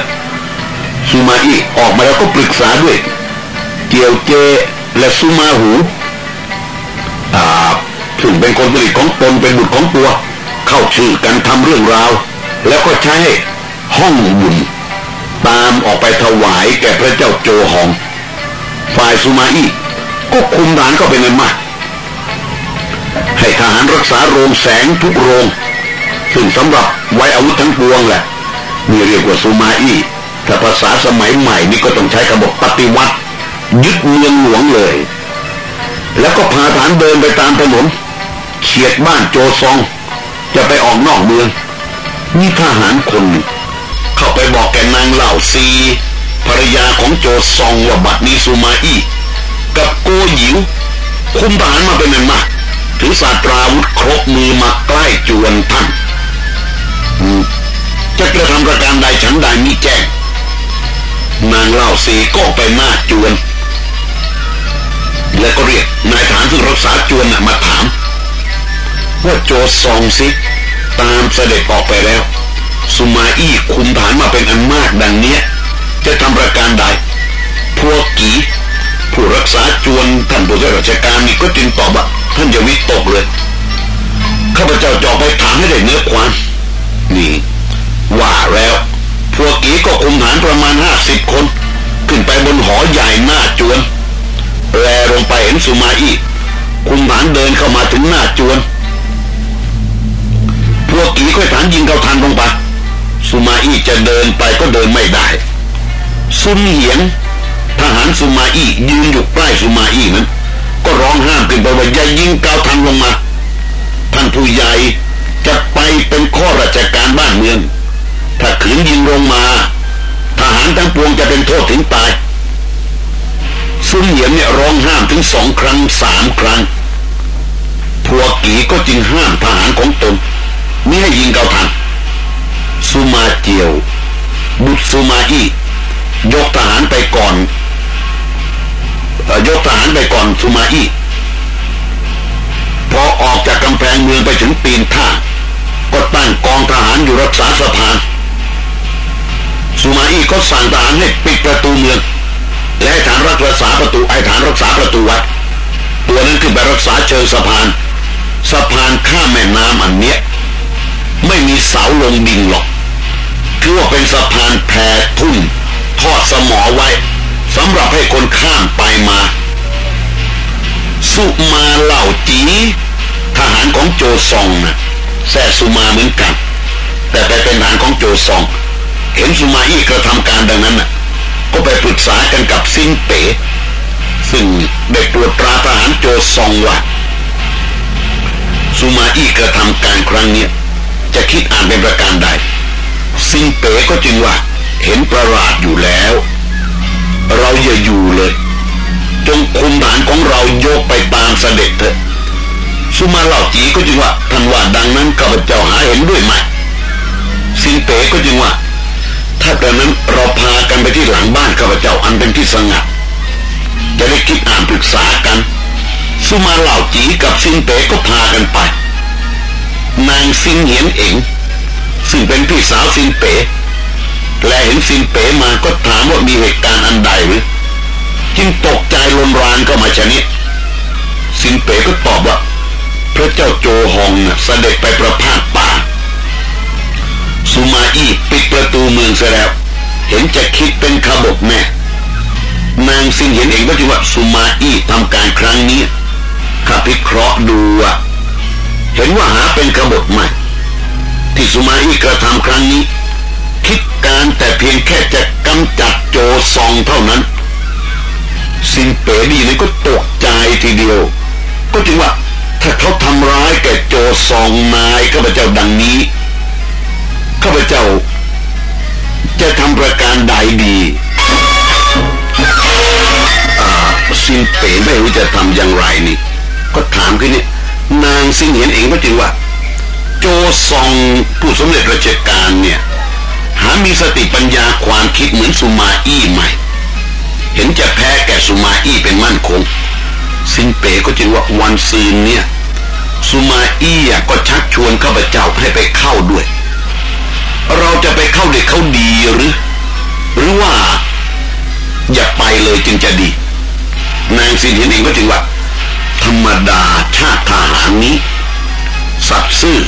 สุมาอี้ออกมาแล้วก็ปรึกษาด้วย เกี่ยวเจและสุมาหูอ่า ซึ่งเป็นคนสนิทของตนเป็นบุตรของตัว เข้าชื่อกันทำเรื่องราว แล้วก็ใช้ห้องบุญตามออกไปถวายแก่พระเจ้าโจหอง ฝ่ายสุมาอี้ก็คุมฐานก็เป็นอันมาก ให้ทหารรักษาโรงแสงทุกโรง ซึ่งสำหรับไว้อาวุธทั้งปวงแหละนี่เรียกว่าสุมาอี้ถ้าภาษาสมัยใหม่นี่ก็ต้องใช้คำบอกปฏิวัติ ยึดเมืองหลวงเลย แล้วก็พาฐานเดินไปตามถนน เฉียดบ้านโจซอง จะไปออกนอกเมืองนี่ทหารคนหนึ่งเข้าไปบอกแกนางเหล่าซีภรรยาของโจซองว่าบัดนี้ซูมาอี้กับโกหยิว คุมทหารมาเป็นอันมากถือศาตราวุธครบมือมาใกล้จวนท่านจะกระทำประการใดฉันใดมิแจ้งนางเล่าซีก็ไปหน้าจวน แล้วก็เรียกนายฐานซึ่งรักษาจวนมาถาม ว่าโจซองซิก ตามเสด็จออกไปแล้ว สุมาอี้คุมฐานมาเป็นอันมากดังเนี้ย จะทำประการใด พวกกีผู้รักษาจวนท่านผู้ช่วยราชการนี่ก็จึงตอบว่าท่านอย่าวิตกเลย ข้าพเจ้าจอไปถามให้ได้เนื้อความนี่ว่าแล้ว พวกกีก็คุมฐานประมาณห้าสิบคน ขึ้นไปบนหอใหญ่หน้าจวนแลลงไปเห็นสุมาอี้คุมฐานเดินเข้ามาถึงหน้าจวน พวกกีค่อยฐานยิงเขาทันลงไปสุมาอี้จะเดินไปก็เดินไม่ได้ ซุนเหียนทหารสุมาอี้ยืนอยู่ใกล้สุมาอี้นั้น ก็ร้องห้ามขึ้นไปว่าอย่ายิงเกาทันลงมา ท่านผู้ใหญ่จะไปเป็นข้อราชการบ้านเมือง ถ้าขืนยิงลงมา ทหารทั้งปวงจะเป็นโทษถึงตาย ซุนเหียมเนี่ยร้องห้ามถึงสองครั้งสามครั้งพวกกีก็จึงห้ามทหารของตน ม่ให้ยิงเกาทันสุมาเจียว บุตรสุมาอียกทหารไปก่อนยกทหารไปก่อนสุมาอี้พอออกจากกำแพงเมืองไปถึงปีนท่าก็ตั้งกองทหารอยู่รักษาสะพานสุมาอี้ก็สั่งทหารให้ปิดประตูเมือง และให้ฐานรักษาประตูไอฐานรักษาประตูวัดตัวนั้นขึ้นไปรักษาเชิงสะพาน สะพานข้ามแม่น้ำอันเนี้ย ไม่มีเสาลงดินหรอกคือว่าเป็นสะพานแพทุ่นทอดสมอไว้สำหรับให้คนข้ามไปมา สุมาเหล่าจีทหารของโจซองนะแซ่สุมาเหมือนกัน แต่ไปเป็นทหารของโจซอง เห็นสุมาอี้กระทำการดังนั้นนะก็ไปปรึกษากันกับซินเป๋ซึ่งได้ตรวจตราทหารโจซองว่าสุมาอี้กระทำการครั้งนี้ จะคิดอ่านเป็นประการใดซิงเป๋ก็จึงว่า เห็นประหลาดอยู่แล้ว เราอย่าอยู่เลย จงคุมฐานของเราโยกไปตามเสด็จเถอะสุมาเหล่าจีก็จึงว่าท่านว่าดังนั้นข้าพเจ้าหาเห็นด้วยไหมซิงเป๋ก็จึงว่า ถ้าแต่นั้นเราพากันไปที่หลังบ้านข้าพเจ้าอันเป็นที่สงัดจะได้คิดอ่านปรึกษากัน สุมาเหล่าจีกับซิงเป๋ก็พากันไป นางซิงเหียนเองซึ่งเป็นพี่สาวซินเป๋และเห็นซินเป๋มาก็ถามว่ามีเหตุการณ์อันใดหรือจึงตกใจลนรานก็มาชนิดซินเป๋ก็ตอบว่า พระเจ้าโจฮองเสด็จไปประพาสป่าสุมาอี้ปิดประตูเมืองเสียแล้ว เห็นจะคิดเป็นขบฏแม่นางซินเห็นเองก็จึงว่าสุมาอี้ทำการครั้งนี้ข้าพิเคราะห์ดูอะ เห็นว่าหาเป็นขบฏไหม่ ที่สุมาอี้กระทำครั้งนี้ คิดการแต่เพียงแค่จะกำจัดโจซองเท่านั้นซินเป๋ดีนี่ก็ตกใจทีเดียว ก็จึงว่าถ้าเขาทำร้ายแก่โจซองนายข้าพเจ้าดังนี้ข้าพเจ้า จะทำประการใดดีซินเป๋ไม่รู้จะทำอย่างไรนี่ ก็ถามขึ้นนี่ นางซินเห็นเองก็จริงว่า โจซองผู้สำเร็จราชการเนี่ยหามีสติปัญญาความคิดเหมือนสุมาอี้ไหม่ เห็นจะแพ้แก่สุมาอี้เป็นมั่นคงซินเป๋ก็จริงว่าวันซืนเนี่ยสุมาอี้ก็ชักชวนข้าพเจ้าให้ไปเข้าด้วย เราจะไปเข้าเด็กเขาดีหรือ หรือว่า อย่าไปเลยจึงจะดี นางสินเห็นเองก็จึงว่า ธรรมดาชาติทหารนี้ สัตว์ซื่อ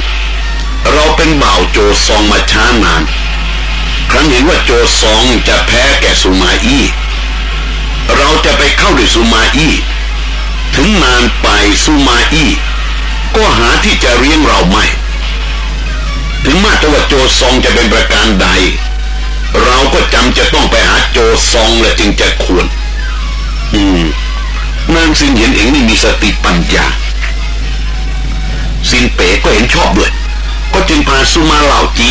เราเป็นบ่าวโจซองมาช้านาน ครั้งเห็นว่าโจซองจะแพ้แก่สุมาอี้เราจะไปเข้าด้วยสุมาอี้ถึงนานไปสุมาอี้ก็หาที่จะเลี้ยงเราไม่ ถึงแม้แต่ว่าโจซองจะเป็นประการใด เราก็จำจะต้องไปหาโจซองและจึงจะควร อืม นางซินเห็นเองนี่มีสติปัญญาซินเป๋ก็เห็นชอบด้วย ก็จึงพาสุมาเหล่าจี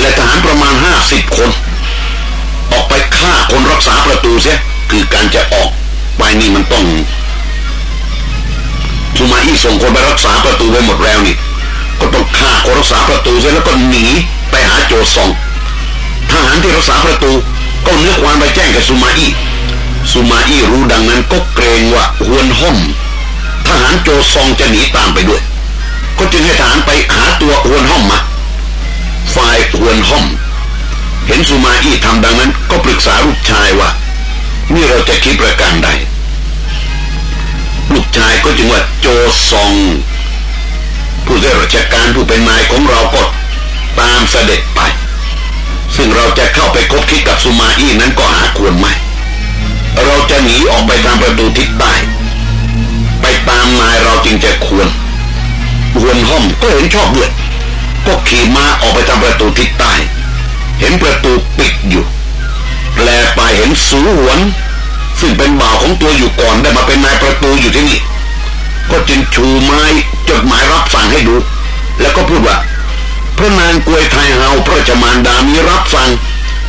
และทหารประมาณห้าสิบคน ออกไปฆ่าคนรักษาประตูเสียคือการจะออกไปนี่มันต้องสุมาอี้ส่งคนไปรักษาประตูไว้หมดแล้วนี่ ก็ต้องฆ่าคนรักษาประตูเสร็จแล้วก็หนีไปหาโจซองทหารที่รักษาประตูก็เนื้อความไปแจ้งกับสุมาอี้ สุมาอี้รู้ดังนั้นก็เกรงว่าฮวนห่อมทหารโจซองจะหนีตามไปด้วย ก็จึงให้ทหารไปหาตัวฮวนห่อมมาฝ่ายฮวนห่อม เห็นสุมาอี้ทำดังนั้นก็ปรึกษาลูกชายว่า นี่เราจะคิดประการใด ลูกชายก็จึงว่าโจซอง ผู้ได้ราชการผู้เป็นนายของเราก็ตามเสด็จไป ซึ่งเราจะเข้าไปคบคิดกับสุมาอี้นั้นก็หาควรไม่ เราจะหนีออกไปทางประตูทิศใต้ไปตามนายเราจึงจะควรหวนห้อมก็เห็นชอบด้วยก็ขี่ม้าออกไปทางประตูทิศใต้เห็นประตูปิดอยู่แลไปเห็นสูหวน ซึ่งเป็นบ่าวของตัวอยู่ก่อนได้มาเป็นนายประตูอยู่ที่นี่ ก็จึงชูไม้จดหมายรับสั่งให้ดู แล้วก็พูดว่า พระนางกวยไทยเฮาพระจมานดามีรับสั่ง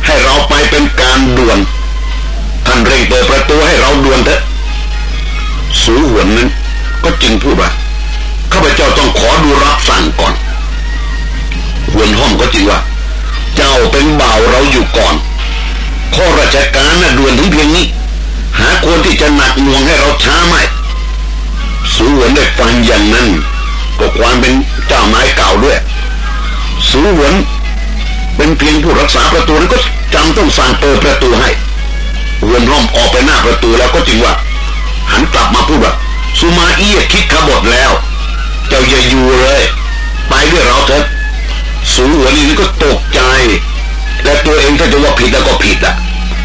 ให้เราไปเป็นการด่วน ท่านเร่งเปิดประตูให้เราด่วนเถอะสูหวนนั้น ก็จึงพูดว่าข้าพเจ้าต้องขอดูรับสั่งก่อนหวนห้องก็จริงว่า เจ้าเป็นบ่าวเราอยู่ก่อน ข้อราชการน่ะด่วนถึงเพียงนี้ หาคนที่จะหนักหน่วงให้เราช้าไม่สูหวนได้ฟังอย่างนั้นก็ความเป็นเจ้าไม้เก่าด้วย สูหวนเป็นเพียงผู้รักษาประตูนั้นก็จำต้องสั่งเปิดประตูให้ หวนร่อมออกไปหน้าประตูแล้วก็จริงว่าหันกลับมาพูดว่าสุมาเอียคิดขบฏแล้ว เจ้าอย่าอยู่เลย ไปด้วยเราเถอะสูหวนี่ก็ตกใจ และตัวเองถ้าจะว่าผิดแล้วก็ผิดอะ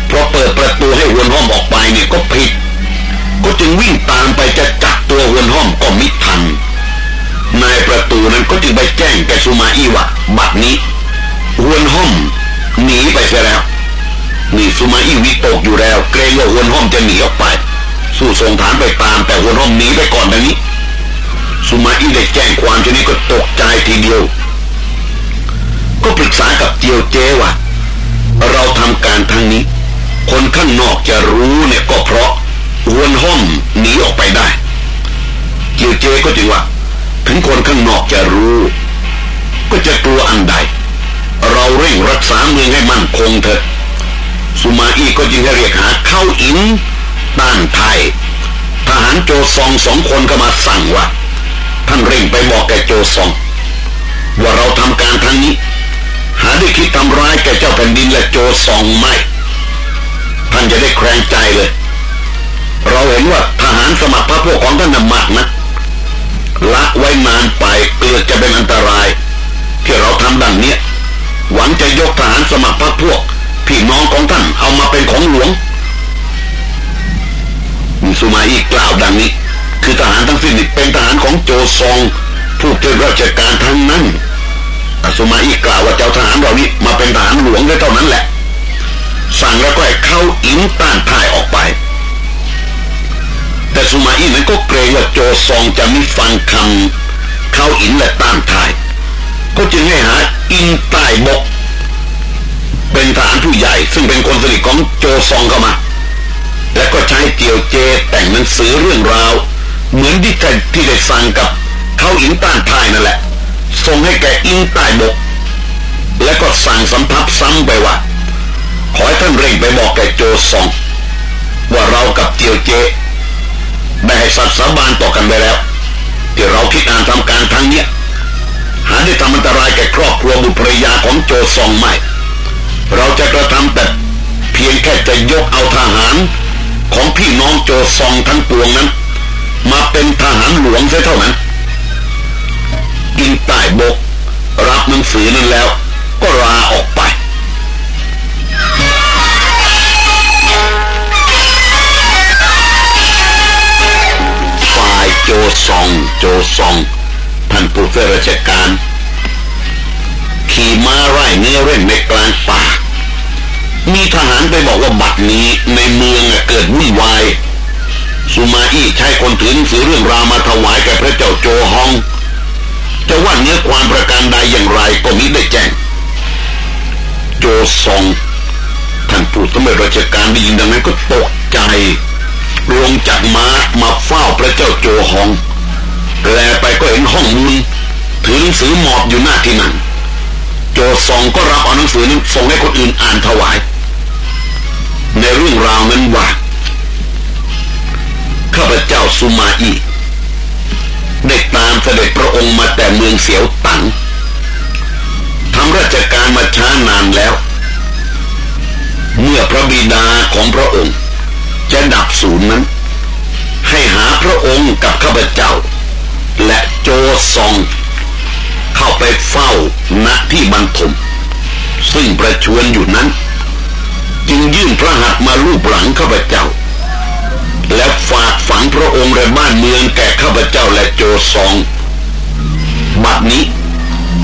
เพอเปิดประตูให้หวนห้อมออกไปเนี่ยก็ผิด ก็จึงวิ่งตามไปจะจับตัวหวนห้อมก็มิทันนายประตูนั้นก็จึงไปแจ้งแกสุมาอีวะบัดนี้หวนห้อมหนีไปเสียแล้ว นี่สุมาอีวิตกอยู่แล้ว เกรงว่าหวนห้อมจะหนีออกไป สู้ส่งฐานไปตามแต่หวนห้อมหนีไปก่อนดังนี้สุมาอีได้แจ้งความชนี้ก็ตกใจทีเดียว ก็ปรึกษากับเจียวเจว่าเราทำการทางนี้ คนข้างนอกจะรู้เนี่ยก็เพราะวนห้องหนีออกไปได้ เจียวเจก็จึงว่า ถึงคนข้างนอกจะรู้ ก็จะกลัวอันใด เราเร่งรักษาเมืองให้มั่นคงเถิด สุมาอี้ก็จึงให้เรียกหาเข้าอินต้านไทยทหารโจซองสองคนก็มาสั่งว่า ท่านเร่งไปบอกแกโจซอง ว่าเราทำการทางนี้ หาได้คิดทำร้ายแกเจ้าแผ่นดินและโจซองไม่ ท่านจะได้แครงใจเลย เราเห็นว่าทหารสมัครพระพวกของท่านนำมากนะละไว้นานไปเกิดจะเป็นอันตราย ที่เราทำดังเนี้ยหวังจะยกทหารสมัครพระพวก พี่น้องของท่านเอามาเป็นของหลวงมีสุมาอีกกล่าวดังนี้ คือทหารทั้งสิ้นเป็นทหารของโจซอง ผู้เป็นราชการทั้งนั้นสุมาอีกกล่าวว่าเจ้าทหารเรานี้มาเป็นทหารหลวงได้เท่านั้นแหละ สั่งแล้วก็ให้เข้าอินต้านทายออกไป แต่สุมาอินนั้นก็เกรงว่าโจซองจะไม่ฟังคำเข้าอินและต้านทาย ก็จึงให้หาอินใต้บก เป็นฐานผู้ใหญ่ ซึ่งเป็นคนสนิทของโจซองเข้ามา และก็ใช้เจียวเจแต่งหนังสือเรื่องราว เหมือนที่ที่ได้สั่งกับเขาอิงต้านทายนั่นแหละส่งให้แกอิงใต้บก และก็สั่งสำทับซ้ำไปว่าขอให้ท่านเร่งไปบอกแกโจซอง ว่าเรากับเจียวเจได้ให้สัตย์สาบานต่อกันไปแล้ว ที่เราคิดอ่านทำการทั้งเนี้ยหาได้ทำอันตรายแก่ครอบครัวบุตรภรยาของโจซองไม่ เราจะกระทำแต่เพียงแค่จะยกเอาทหารของพี่น้องโจซองทั้งปวงนั้น มาเป็นทหารหลวงเสียเท่านั้นกินใต้บก รับหนังสือนั้นแล้ว ก็ลาออกไป ฝ่ายโจซอง โจซองท่านผู้เฝ้ราชการ ขี่ม้าไร่เนื้อเร่งในกลางป่า มีทหารไปบอกว่าบัดนี้ในเมืองเกิดวุ่นวายสุมาอี้ใช้คนถือหนังสือเรื่องราวมาถวายแก่พระเจ้าโจฮอง จะว่าเนื้อความประการใดอย่างไรก็มิได้แจ้ง โจซองท่านผู้สมัยราชการได้ยินดังนั้นก็ตกใจลงจากม้ามาเฝ้าพระเจ้าโจฮอง แลไปก็เห็นห้องมุนถือหนังสือหมอบอยู่หน้าที่นั่ง โจซองก็รับเอาหนังสือนั้นส่งให้คนอื่นอ่านถวาย ในเรื่องราวนั้นว่าข้าพเจ้าสุมาอีได้ตามเสด็จพระองค์มาแต่เมืองเสียวตังทำราชการมาช้านานแล้ว เมื่อพระบิดาของพระองค์ จะดับศูนย์นั้น ให้หาพระองค์กับข้าพเจ้า และโจซอง เข้าไปเฝ้าณที่บรรทม ซึ่งประชวนอยู่นั้น จึงยื่นพระหัตถ์มาลูบหลังข้าพเจ้า และฝากฝังพระองค์และบ้านเมืองแก่ข้าพเจ้าและโจซอง บัดนี้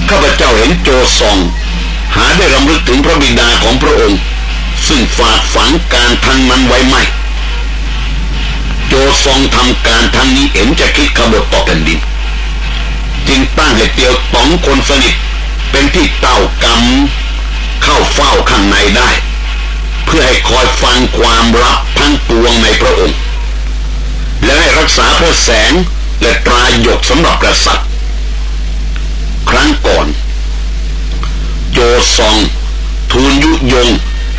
ข้าพเจ้าเห็นโจซอง หาได้รำลึกถึงพระบิดาของพระองค์ ซึ่งฝากฝังการทางนั้นไว้ไม่ โจซองทำการทางนี้เห็นจะคิดขบฏต่อแผ่นดิน จึงตั้งให้เตียวต๋องคนสนิท เป็นที่เต้ากรรมเข้าเฝ้าข้างในได้ เพื่อให้คอยฟังความรับทั้งปวงในพระองค์ และให้รักษาพระแสงและตรายหยกสำหรับกษัตริย์ ครั้งก่อนโจซอง ทูลยุยง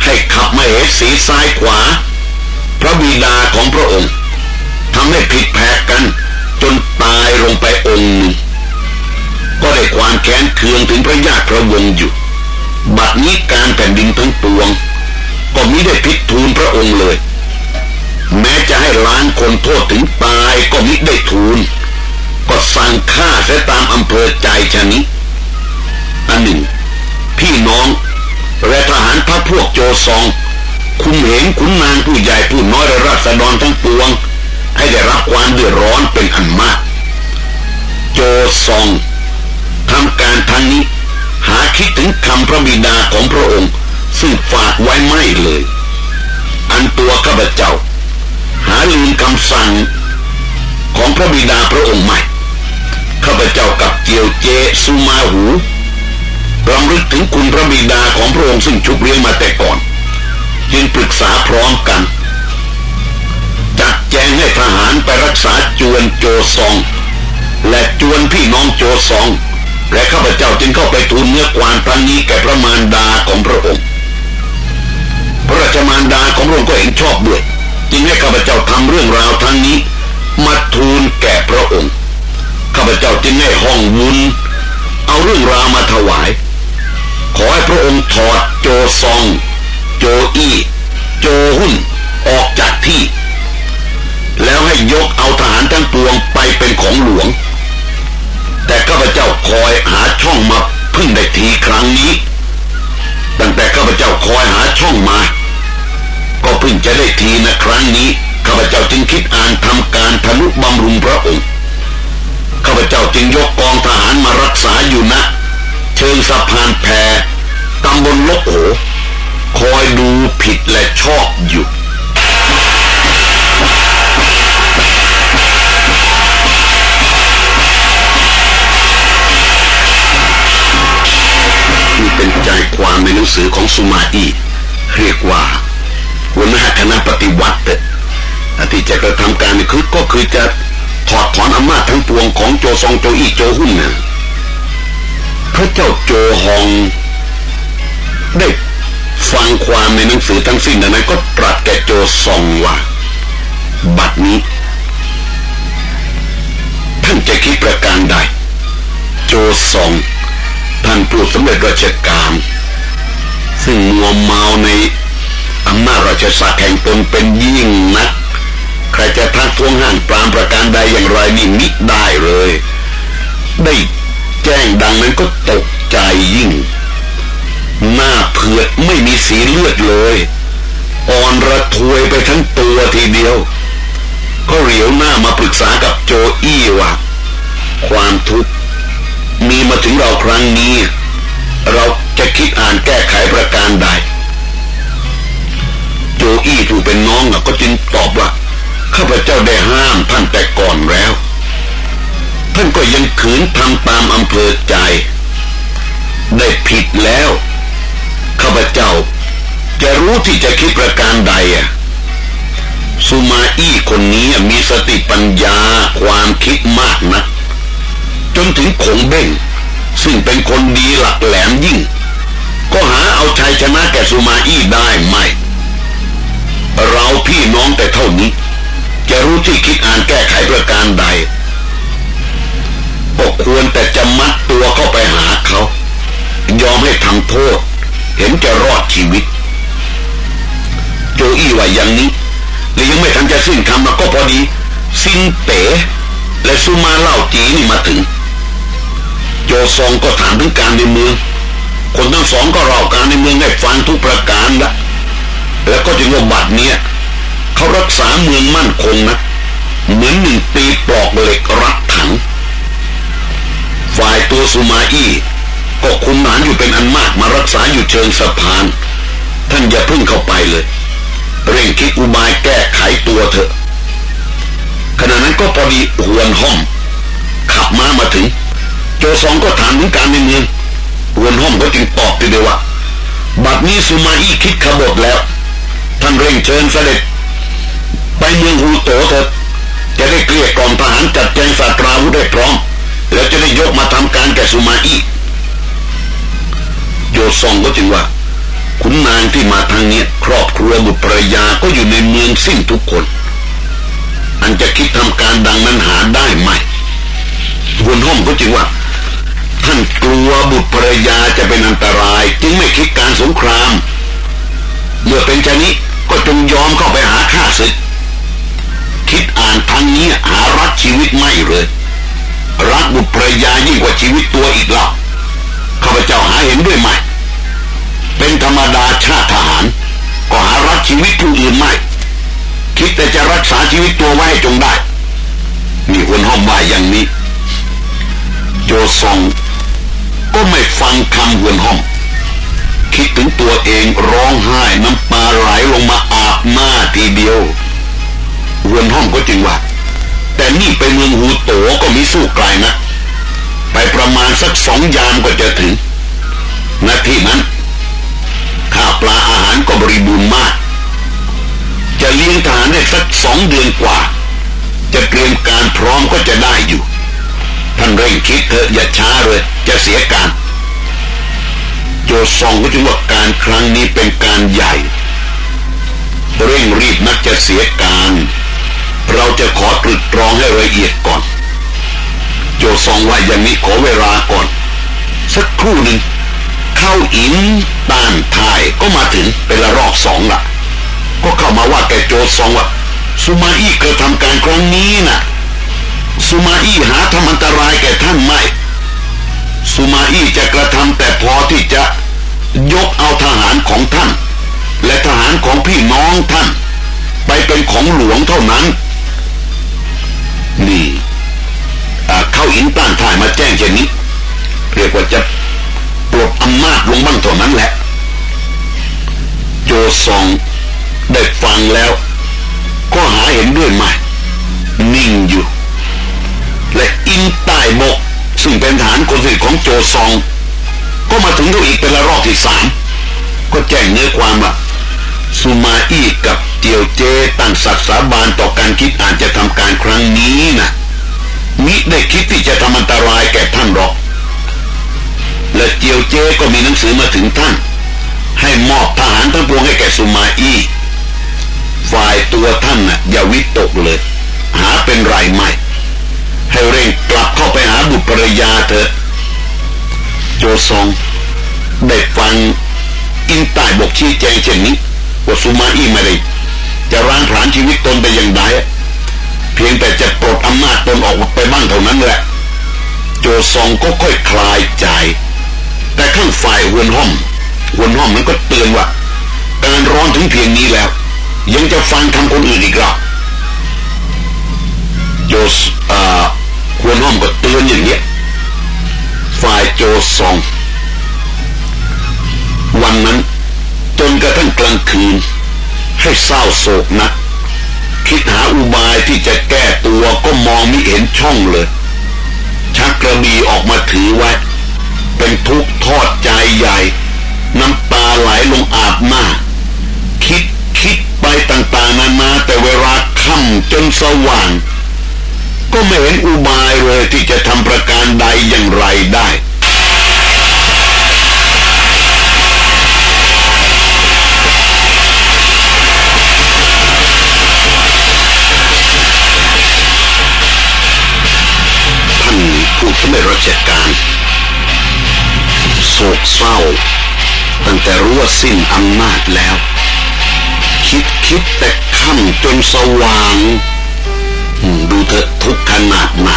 ให้ขับมาเหสีซ้ายขวา พระบิดาของพระองค์ทำให้ผิดแผกกัน จนตายลงไปองค์หนึ่ง ก็ได้ความแค้นเคืองถึงพระญาติพระวงศ์อยู่ บัดนี้การแผ่นดินทั้งปวง ก็มิได้พิทูลพระองค์เลย แม้จะให้ล้านคนโทษถึงตายก็มิได้ทูล ก็สั่งฆ่าเสียตามอำเภอใจชนิอันหนึ่ง พี่น้องและทหารพระพวกโจซอง คุมเหงขุนนางผู้ใหญ่ผู้น้อยและราษฎรทั้งปวง ให้ได้รับความเดือดร้อนเป็นอันมาก โจซอง ทำการทางนี้ หาคิดถึงคำพระบิดาของพระองค์ ซึ่งฝากไว้ไม่เลย อันตัวข้าพเจ้า หาลืมคำสั่งของพระบิดาพระองค์ใหม่ข้าพเจ้ากับเจียวเจสุมาหูรำลึกถึงคุณพระบิดาของพระองค์ซึ่งชุบเลี้ยงมาแต่ก่อน จึงปรึกษาพร้อมกัน จัดแจงให้ทหารไปรักษาจวนโจซอง และจวนพี่น้องโจซอง และข้าพเจ้าจึงเข้าไปทูลเนื้อความครั้งนี้แก่พระมารดาของพระองค์ พระราชมารดาของพระองค์ก็เห็นชอบด้วย จึงให้ข้าพเจ้าทำเรื่องราวทั้งนี้ มาทูลแก่พระองค์ ข้าพเจ้าจึงให้ห้องวุนเอาเรื่องราวมาถวาย ขอให้พระองค์ถอดโจซอง โจอี้ โจหุ่นออกจากที่ แล้วให้ยกเอาทหารทั้งปวงไปเป็นของหลวง แต่ข้าพเจ้าคอยหาช่องมาพึ่งได้ทีครั้งนี้ ตั้งแต่ข้าพเจ้าคอยหาช่องมา ก็พิ่งจะได้ทีนะครั้งนี้ข้าพเจ้าจึงคิดอ่านทำการทะลุบำรุงพระองค์ข้าพเจ้าจึงยกกองทหารมารักษาอยู่นะ เชิงสะพานแพตำบลลกโหคอยดูผิดและชอบอยู่ ใจความในหนังสือของสุมาอีเรียกว่าหัวหน้าคณะปฏิวัติที่จะกระทำการนี่คือก็คือจะถอดถอนอำนาจทั้งปวงของโจซองโจอี้โจหุ่นนะพระเจ้าโจฮองได้ฟังความในหนังสือทั้งสิ้นนั้นก็ตรัสแก่โจซองว่าบัดนี้ ท่านจะคิดประการใดโจซอง ท่านผู้สำเร็จราชการ ซึ่งมัวเมาในอำนาจราชสักแห่งตนเป็นยิ่งนัก ใครจะทักท้วงห้ามปรามประการใดอย่างไรนี่มิได้เลย ได้แจ้งดังนั้นก็ตกใจยิ่ง หน้าเผือดไม่มีสีเลือดเลยอ่อนระทวยไปทั้งตัวทีเดียว ก็เหลียวหน้ามาปรึกษากับโจอี้ว่าความทุกข์ มีมาถึงเราครั้งนี้ เราจะคิดอ่านแก้ไขประการใดโจอี้ถูกเป็นน้องก็จึงตอบว่าข้าพเจ้าได้ห้ามท่านแต่ก่อนแล้ว ท่านก็ยังขืนทำตามอำเภอใจ ได้ผิดแล้วข้าพเจ้าจะรู้ที่จะคิดประการใดอะสุมาอี้คนนี้มีสติปัญญาความคิดมากนะ จนถึงขงเบ้งซึ่งเป็นคนดีหลักแหลมยิ่ง ก็หาเอาชัยชนะแก่สุมาอี้ได้ไม่ เราพี่น้องแต่เท่านี้ จะรู้ที่คิดอ่านแก้ไขประการใดก็ควรแต่จะมัดตัวเข้าไปหาเขา ยอมให้ทำโทษ เห็นจะรอดชีวิต โจอี้ว่าอย่างนี้และยังไม่ทันจะสิ้นคำมาก็พอดีสิ้นเป๋และซูมาเล่าจีนี่มาถึง โจซองก็ถามถึงการในเมือง คนทั้งสองก็เล่าการในเมืองให้ฟังทุกประการละแล้วก็จึงว่าบัดเนี้ยเขารักษาเมืองมั่นคงนะเหมือนหนึ่งตีปลอกเหล็กรัดถัง ฝ่ายตัวสุมาอี้ก็คุมหนานอยู่เป็นอันมากมารักษาอยู่เชิงสะพาน ท่านอย่าพึ่งเข้าไปเลย เร่งคิดอุบายแก้ไขตัวเถอะขณะนั้นก็พอดีหวนห้อมขับม้ามาถึง โจสองก็ถามถึงการในเมืองหวนห้อมก็จึงตอบไปเลยว่าบัดนี้สุมาอี้คิดขบฏแล้ว ท่านเร่งเชิญเสด็จ ไปเมืองฮูโตเถิดจะได้เกลี้ยกล่อมทหารจัดแจงสาตราวุธได้พร้อม แล้วจะได้ยกมาทำการแก่สุมาอีโยซองก็จึงว่าขุนนางที่มาทางนี้ครอบครัวบุตรภรยาก็อยู่ในเมืองสิ้นทุกคน อันจะคิดทำการดังนั้นหาได้ไหมบนห้องก็จึงว่า ท่านกลัวบุตรภรยาจะเป็นอันตราย จึงไม่คิดการสงคราม เมื่อเป็นชนี้ก็จงยอมเข้าไปหาข้าศึก คิดอ่านทางนี้หารักชีวิตไม่เลย รักบุตรภรยายิ่งกว่าชีวิตตัวอีกแล้วข้าพเจ้าหาเห็นด้วยไหมเป็นธรรมดาชาติทหาร ก็หารักชีวิตผู้อื่นไม่คิดแต่จะรักษาชีวิตตัวไว้ให้จงได้ มีคนห้องว่าอย่างนี้ โจซอง ก็ไม่ฟังคำหวนห้อง คิดถึงตัวเองร้องไห้น้ำตาไหลลงมาอาบหน้าทีเดียวเรือนห้องก็จริงว่า แต่นี่ไปเมืองหูโตก็มีสู้ไกลนะ ไปประมาณสักสองยามก็จะถึงนาทีนั้นข้าวปลาอาหารก็บริบูรณ์มาก จะเลี้ยงทหารได้สักสองเดือนกว่า จะเตรียมการพร้อมก็จะได้อยู่ ท่านเร่งคิดเถอะอย่าช้าเลย จะเสียการโจซองก็จึงว่าการครั้งนี้เป็นการใหญ่ เร่งรีบนักจะเสียการ เราจะขอตรึกตรองให้ละเอียดก่อน โจซองว่าอย่างนี้ขอเวลาก่อน สักครู่หนึ่งเข้าอินต้านทายก็มาถึงเป็นละรอบสองละก็เข้ามาว่าแกโจซองว่าสุมาอี้กระทำการครั้งนี้นะ่ะ สุมาอี้หาทำอันตรายแก่ท่านไม่ สุมาอี้จะกระทำแต่พอที่จะยกเอาทหารของท่าน และทหารของพี่น้องท่าน ไปเป็นของหลวงเท่านั้น นี่เข้าอินต้านถ่ายมาแจ้งเช่นนี้เรียกว่าจะปลดอำนาจลงบ้างเท่านั้นแหละ โจซองได้ฟังแล้ว ก็หาเห็นด้วยไหมนิ่งอยู่ และอินใต้บก ซึ่งเป็นฐานคนสนิทของโจซอง ก็มาถึงเขาอีกเป็นละรอบที่สามก็แจ้งเนื้อความว่าสสุมาอี้กับเจียวเจตั้งสัตย์สาบานต่อการคิดอาจจะทำการครั้งนี้นะมิได้คิดที่จะทำอันตรายแก่ท่านหรอก และเจียวเจก็มีหนังสือมาถึงท่าน ให้มอบทหารทั้งปวงให้แก่สุมาอี้ฝ่ายตัวท่านนะ่ะอย่าวิตกเลย หาเป็นไรไม่ ให้เร่งกลับเข้าไปหาบุตรภรรยาเถอะโจซองได้ฟังอินตายบอกชี้แจงเช่นนี้ว่าสุมาอีไม่ได้จะร้างผลาญชีวิตตนไปอย่างใดเพียงแต่จะปลดอำนาจตนออกไปบ้างเท่านั้นแหละ โจซองก็ค่อยคลายใจ แต่ข้างฝ่ายวนห้อมวนห้อมมันก็เตือนว่าการร้อนถึงเพียงนี้แล้ว ยังจะฟังคำคนอื่นอีกหรอโจสอ่า วนห้อมก็เตือนอย่างเงี้ยฝ่ายโจซอง วันนั้นจนกระทั่งกลางคืน ให้เศร้าโศกนะคิดหาอุบายที่จะแก้ตัวก็มองไม่เห็นช่องเลย ชักกระบี่ออกมาถือไว้ เป็นทุกข์ทอดใจใหญ่ น้ำตาไหลลงอาบหน้า คิดคิดไปต่างๆนานาแต่เวลาค่ำจนสว่าง ก็ไม่เห็นอุบายเลยที่จะทำประการใดอย่างไรได้ผู้สำเร็จราชการโศกเศร้า ตั้งแต่รู้ว่าสิ้นอำนาจแล้ว คิดคิดแต่ค่ำจนสว่าง ดูเถอะทุกขนาดไหน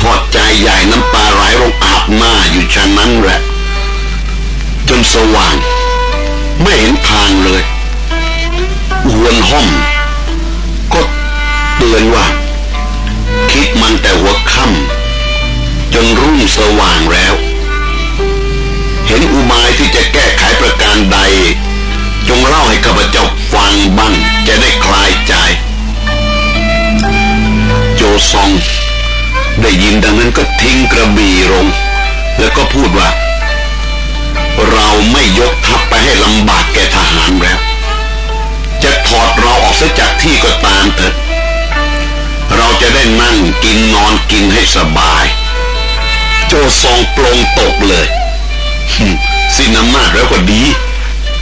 ทอดใจใหญ่น้ำตาไหลลงอาบหน้าอยู่ฉะนั้นแหละ จนสว่าง ไม่เห็นทางเลยวนห้อม ก็เตือนว่า คิดมันแต่หัวค่ำจนรุ่งสว่างแล้ว เห็นอุบายที่จะแก้ไขประการใด จงเล่าให้ข้าพเจ้าฟังบ้างจะได้ นั้นก็ทิ้งกระบี่ลง แล้วก็พูดว่า เราไม่ยกทัพไปให้ลำบากแก่ทหารแล้ว จะถอดเราออกเสียจากที่ก็ตามเถิดเราจะได้นั่งกินนอนกินให้สบาย โจซองปลงตกเลยสิน้ำมากแล้วก็ดี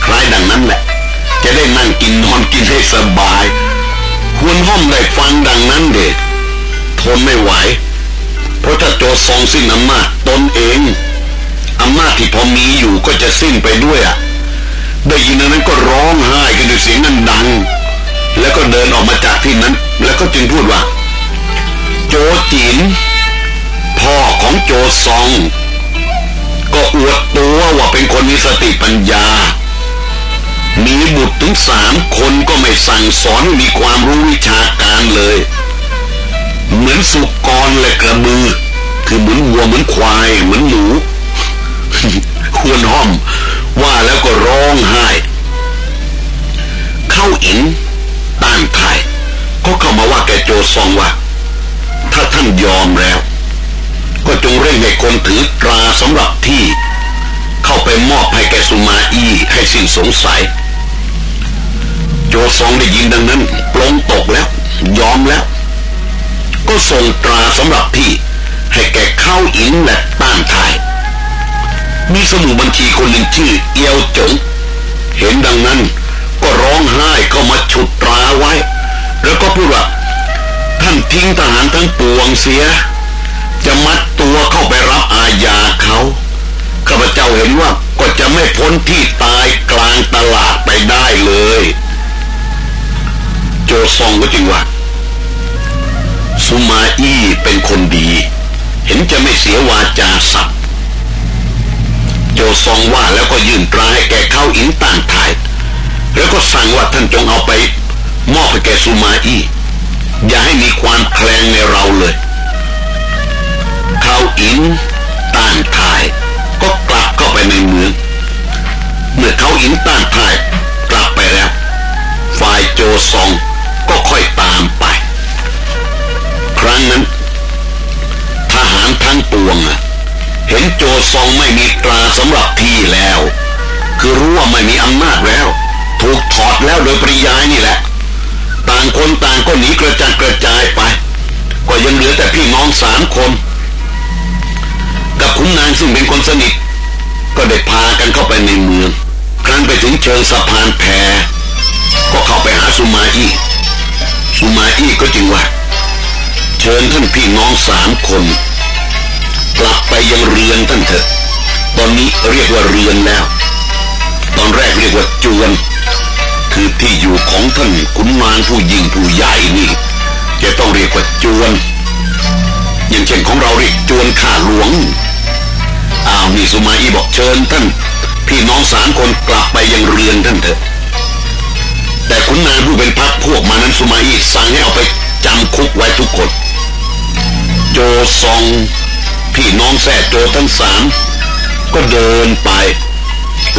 คล้ายดังนั้นแหละ จะได้นั่งกินนอนกินให้สบาย ควรห้อมได้ฟังดังนั้นเด็กทนไม่ไหว เพราะถ้าโจซองสิ้นอำนาจตนเองอำนาจที่พอมีอยู่ก็จะสิ้นไปด้วยอะได้ยินนั้นก็ร้องไห้กันด้วยเสียงนั้นดัง แล้วก็เดินออกมาจากที่นั้น แล้วก็จึงพูดว่า โจจินพ่อของโจซอง ก็อวดตัวว่าเป็นคนมีสติปัญญา มีบุตรถึงสามคนก็ไม่สั่งสอนมีความรู้วิชาการเลย เหมือนสุกรและกระบือ คือเหมือนวัวเหมือนควาย เหมือนหมูควรห้อม ว่าแล้วก็ร้องไห้ เข้าอินต้านทยก็เข้ามาว่าแกโจซองว่า ถ้าท่านยอมแล้ว ก็จงเร่งให้คนถือตราสำหรับที่ เข้าไปมอบให้แกสุมาอีให้สิ้นสงสัย โจซองได้ยินดังนั้นปลงตกแล้ว ยอมแล้ว ก็ส่งตราสำหรับที่ ให้แกเข้าอินและต้านทาย มีสมุบัญชีคนหนึ่งชื่อเอียวจงเห็นดังนั้นก็ร้องไห้เข้ามาฉุดตราไว้ แล้วก็พูดว่าท่านทิ้งทหารทั้งปวงเสีย จะมัดตัวเข้าไปรับอาญาเขาข้าพเจ้าเห็นว่าก็จะไม่พ้นที่ตายกลางตลาดไปได้เลย โจซองก็จริงว่า สุมาอี้เป็นคนดี เห็นจะไม่เสียวาจาสัตว์โจซองว่าแล้วก็ยื่นตราให้แกเข้าอินต่างถ่าย แล้วก็สั่งว่าท่านจงเอาไป มอบให้แกสุมาอี้อย่าให้มีความแคลงในเราเลย เข้าอินต้านทาย ก็กลับเข้าไปในเมือง เมื่อเขาอินต้านทาย กลับไปแล้ว ฝ่ายโจซองก็ค่อยตามไป ครั้งนั้น ทหารทั้งปวง เห็นโจซองไม่มีตราสำหรับพี่แล้ว คือรู้ว่าไม่มีอำนาจแล้ว ถูกถอดแล้วโดยปริยายนี่แหละ ต่างคนต่างก็หนีกระจัดกระจายไป ก็ยังเหลือแต่พี่น้องสามคน กับขุนนางซึ่งเป็นคนสนิท ก็ได้พากันเข้าไปในเมือง ครั้นไปถึงเชิงสะพานแพก็เข้าไปหาสุมาอี้สุมาอี้ก็จึงว่า เชิญท่านพี่น้องสามคน กลับไปยังเรือนท่านเถอะ ตอนนี้เรียกว่าเรือนแล้ว ตอนแรกเรียกว่าจวน คือที่อยู่ของท่านขุนนางผู้ยิ่งผู้ใหญ่นี่ จะต้องเรียกว่าจวน อย่างเช่นของเราเรียกจวนข้าหลวงอ้าวนี่สุมาอีบอกเชิญท่าน พี่น้องสามคนกลับไปยังเรือนท่านเถอะ แต่ขุนนางผู้เป็นพักพวกมานั้นสุมาอีสั่งให้เอาไปจำคุกไว้ทุกคน โจซอง พี่น้องแท้โจทั้งสามก็เดินไป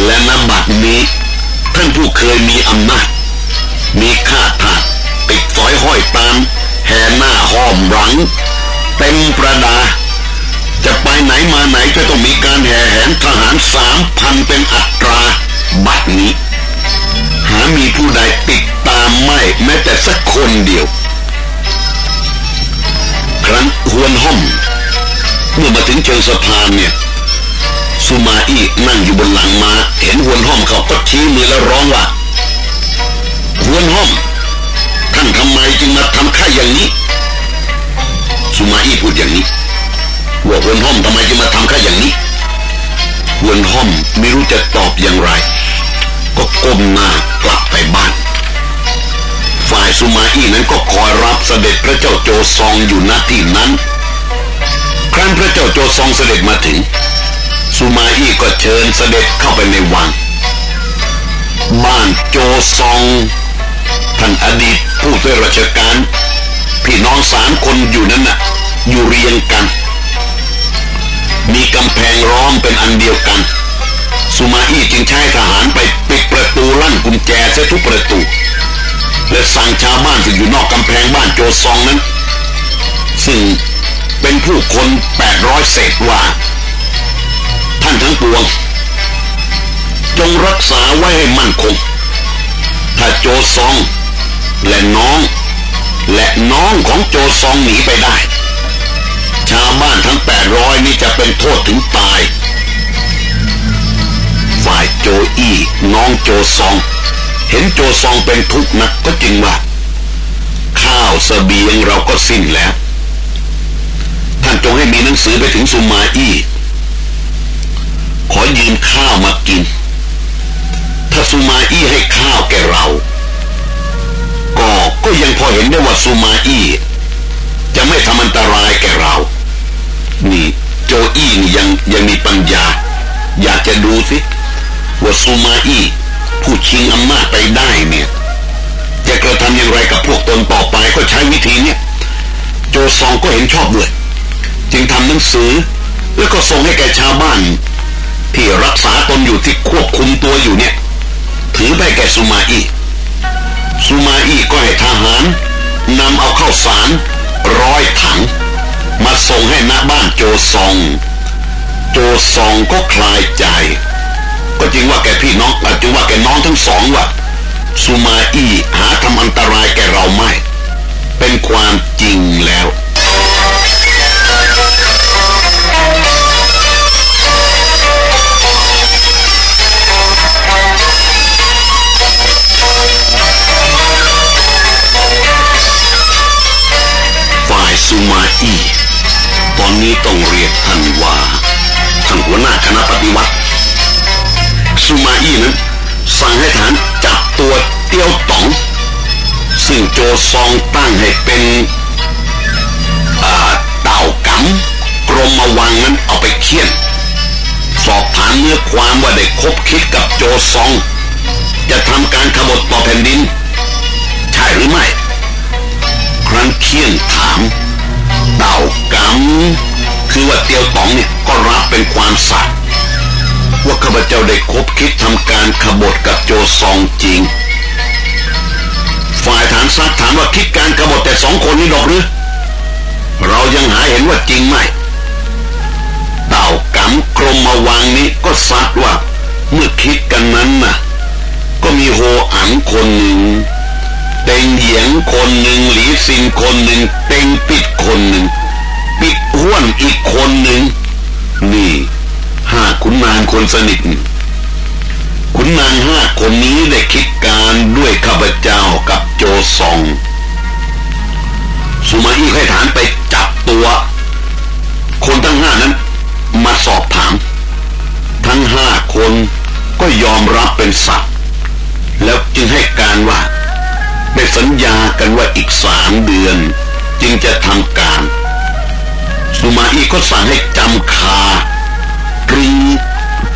และนบัดนี้ ท่านผู้เคยมีอำนาจ มีข้าทาสติดสอยห้อยตาม แห่หน้าห้อมหลัง เต็มประดา จะไปไหนมาไหนจะต้องมีการแห่แหนทหารสามพันเป็นอัตรา บัดนี้ หามีผู้ใดติดตามไม่แม้แต่สักคนเดียว ครั้นหวนห้อม เมื่อมาถึงเชิงสะพานเนี่ยสุมาอี้นั่งอยู่บนหลังมาเห็นหวนห้อมเขาก็ชี้มือแล้วร้องว่าหวนห้อมท่านทำไมจึงมาทำข้าอย่างนี้สุมาอี้พูดอย่างนี้ว่าหวนห้อมทำไมจึงมาทำข้าอย่างนี้หวนห้อมไม่รู้จะตอบอย่างไร ก็ก้มหน้ากลับไปบ้าน ฝ่ายสุมาอี้นั้นก็คอยรับเสด็จพระเจ้าโจซองอยู่ณที่นั้น ครั้นพระเจ้าโจซองเสด็จมาถึง สุมาอี้ก็เชิญเสด็จเข้าไปในวัง บ้านโจซองท่านอดีตผู้ช่วยราชการ พี่น้องสามคนอยู่นั้นน่ะ อยู่เรียงกัน มีกำแพงล้อมเป็นอันเดียวกัน สุมาอี้จึงใช้ทหารไปปิดประตูลั่นกุญแจเสียทุกประตู และสั่งชาวบ้านที่อยู่นอกกำแพงบ้านโจซองนั้น ซึ่งเป็นผู้คนแปดร้อยเศษว่า ท่านทั้งปวง จงรักษาไว้ให้มั่นคง ถ้าโจซอง และน้อง และน้องของโจซองหนีไปได้ ชาวบ้านทั้งแปดร้อยนี้จะเป็นโทษถึงตาย ฝ่ายโจอี้น้องโจซอง เห็นโจซองเป็นทุกข์นักก็จริงว่า ข้าวสเสบียงเราก็สิ้นแล้ว ท่านจงให้มีหนังสือไปถึงสุมาอี้ขอยืมข้าวมากิน ถ้าสุมาอี้ให้ข้าวแก่เรา ก็ก็ยังพอเห็นได้ว่าสุมาอี้จะไม่ทำอันตรายแก่เรา นี่โจอี้นี่ยังยังมีปัญญา อยากจะดูสิว่าซูมาอี้ ผู้ชิงอำนาจไปได้เนี่ยจะกระทำอย่างไรกับพวกตนต่อไปก็ใช้วิธีเนี่ยโจซองก็เห็นชอบด้วยจึงทำหนังสือ แล้วก็ส่งให้แก่ชาวบ้าน ที่รักษาตนอยู่ที่ควบคุมตัวอยู่เนี่ย ถือไปแก่ซูมาอีซูมาอีก็ให้ทหารนำเอาเข้าวสารร้อยถัง มาส่งให้ณบ้านโจซอง โจซองก็คลายใจ ก็จริงว่าแกพี่น้องจึงว่าแกน้องทั้งสองว่าสุมาอี้หาทำอันตรายแกเราไม่ เป็นความจริงแล้วฝ่ายสุมาอี้ตอนนี้ต้องเรียกท่านว่าท่านหัวหน้าคณะปฏิวัติ ซูมาอี้นั้นสั่งให้ฐานจับตัวเตียวต๋อง ซึ่งโจซองตั้งให้เป็นเต่ากำกรมมาวังนั้นเอาไปเคี่ยน สอบถามเนื้อความว่าได้คบคิดกับโจซอง จะทำการขบฏต่อแผ่นดิน ใช่หรือไม่ ครั้นเคี่ยนถามเต่ากำคือว่าเตียวต๋องเนี่ยก็รับเป็นความสัตย์ ว่าข้าพเจ้าได้คบคิดทำการขบฏกับโจซองจริง ฝ่ายฐานซักถามว่าคิดการขบฏแต่สองคนนี้ดอกหรือ เรายังหาเห็นว่าจริงไหมเต่ากำกรมมาวางนี้ก็ซัดว่า เมื่อคิดกันนั้นนะ่ะ ก็มีโฮอันคนหนึ่งเต็งเหยียงคนหนึ่งหลีซินคนหนึ่งเต็งปิดคนหนึ่งปิดห้วนอีกคนหนึ่งนี่ ห้าขุนนางคนสนิทขุนนางห้าคนนี้ได้คิดการด้วยข้าพเจ้ากับโจซอง สุมาอี้ให้ฐานไปจับตัว คนทั้งห้านั้น มาสอบถาม ทั้งห้าคนก็ยอมรับเป็นสัตว์ แล้วจึงให้การว่าได้สัญญากันว่าอีกสามเดือน จึงจะทำการ สุมาอี้ก็สั่งให้จำคา รึง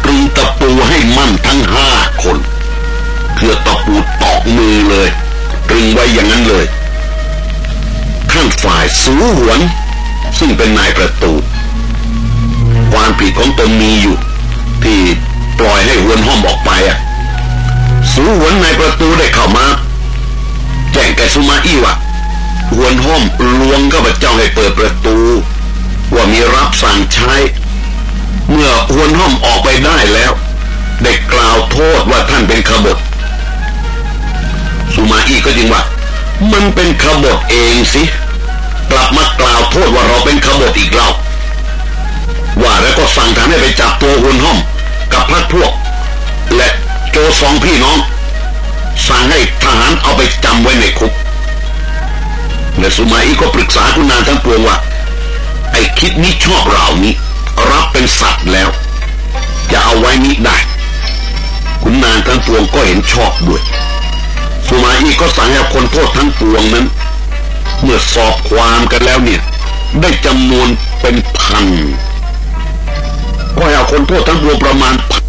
ตรึงตะปูให้มั่นทั้งห้าคนคือตะปูตอกมือเลยตรึงไว้อย่างนั้นเลย ข้างฝ่ายสูหวน ซึ่งเป็นนายประตู ความผิดของตนมีอยู่ ที่ปล่อยให้หวนห้อมออกไปอะสูหวนนายประตูได้เข้ามาแจ้งแกสุมาอี้ว่าหวนห้อมลวงข้าพเจ้าให้เปิดประตู ว่ามีรับสั่งใช้ มื่อหวนห้อมออกไปได้แล้ว ได้กล่าวโทษว่าท่านเป็นขบฏสุมาอีก็จึงว่า มันเป็นขบฏเองสิกลับมากล่าวโทษว่าเราเป็นขบฏอีกแล้วว่าแล้วก็สั่งทหารให้ไปจับตัวหวนห้อมกับพักพวก และโจสองพี่น้อง สั่งให้ทหารเอาไปจำไว้ในคุกและสุมาอีก็ปรึกษาคุณนางทั้งปวงว่า ไอ้คิดนี้ชอบเรานี้ รับเป็นสัตว์แล้ว จะเอาไว้นี้ได้คุณนางทั้งปวงก็เห็นชอบด้วยสุมาอีก็สั่งให้คนโทษทั้งปวงนั้น เมื่อสอบความกันแล้วเนี่ย ได้จำนวนเป็นพันก็ให้เอาคนโทษทั้งปวงประมาณพัน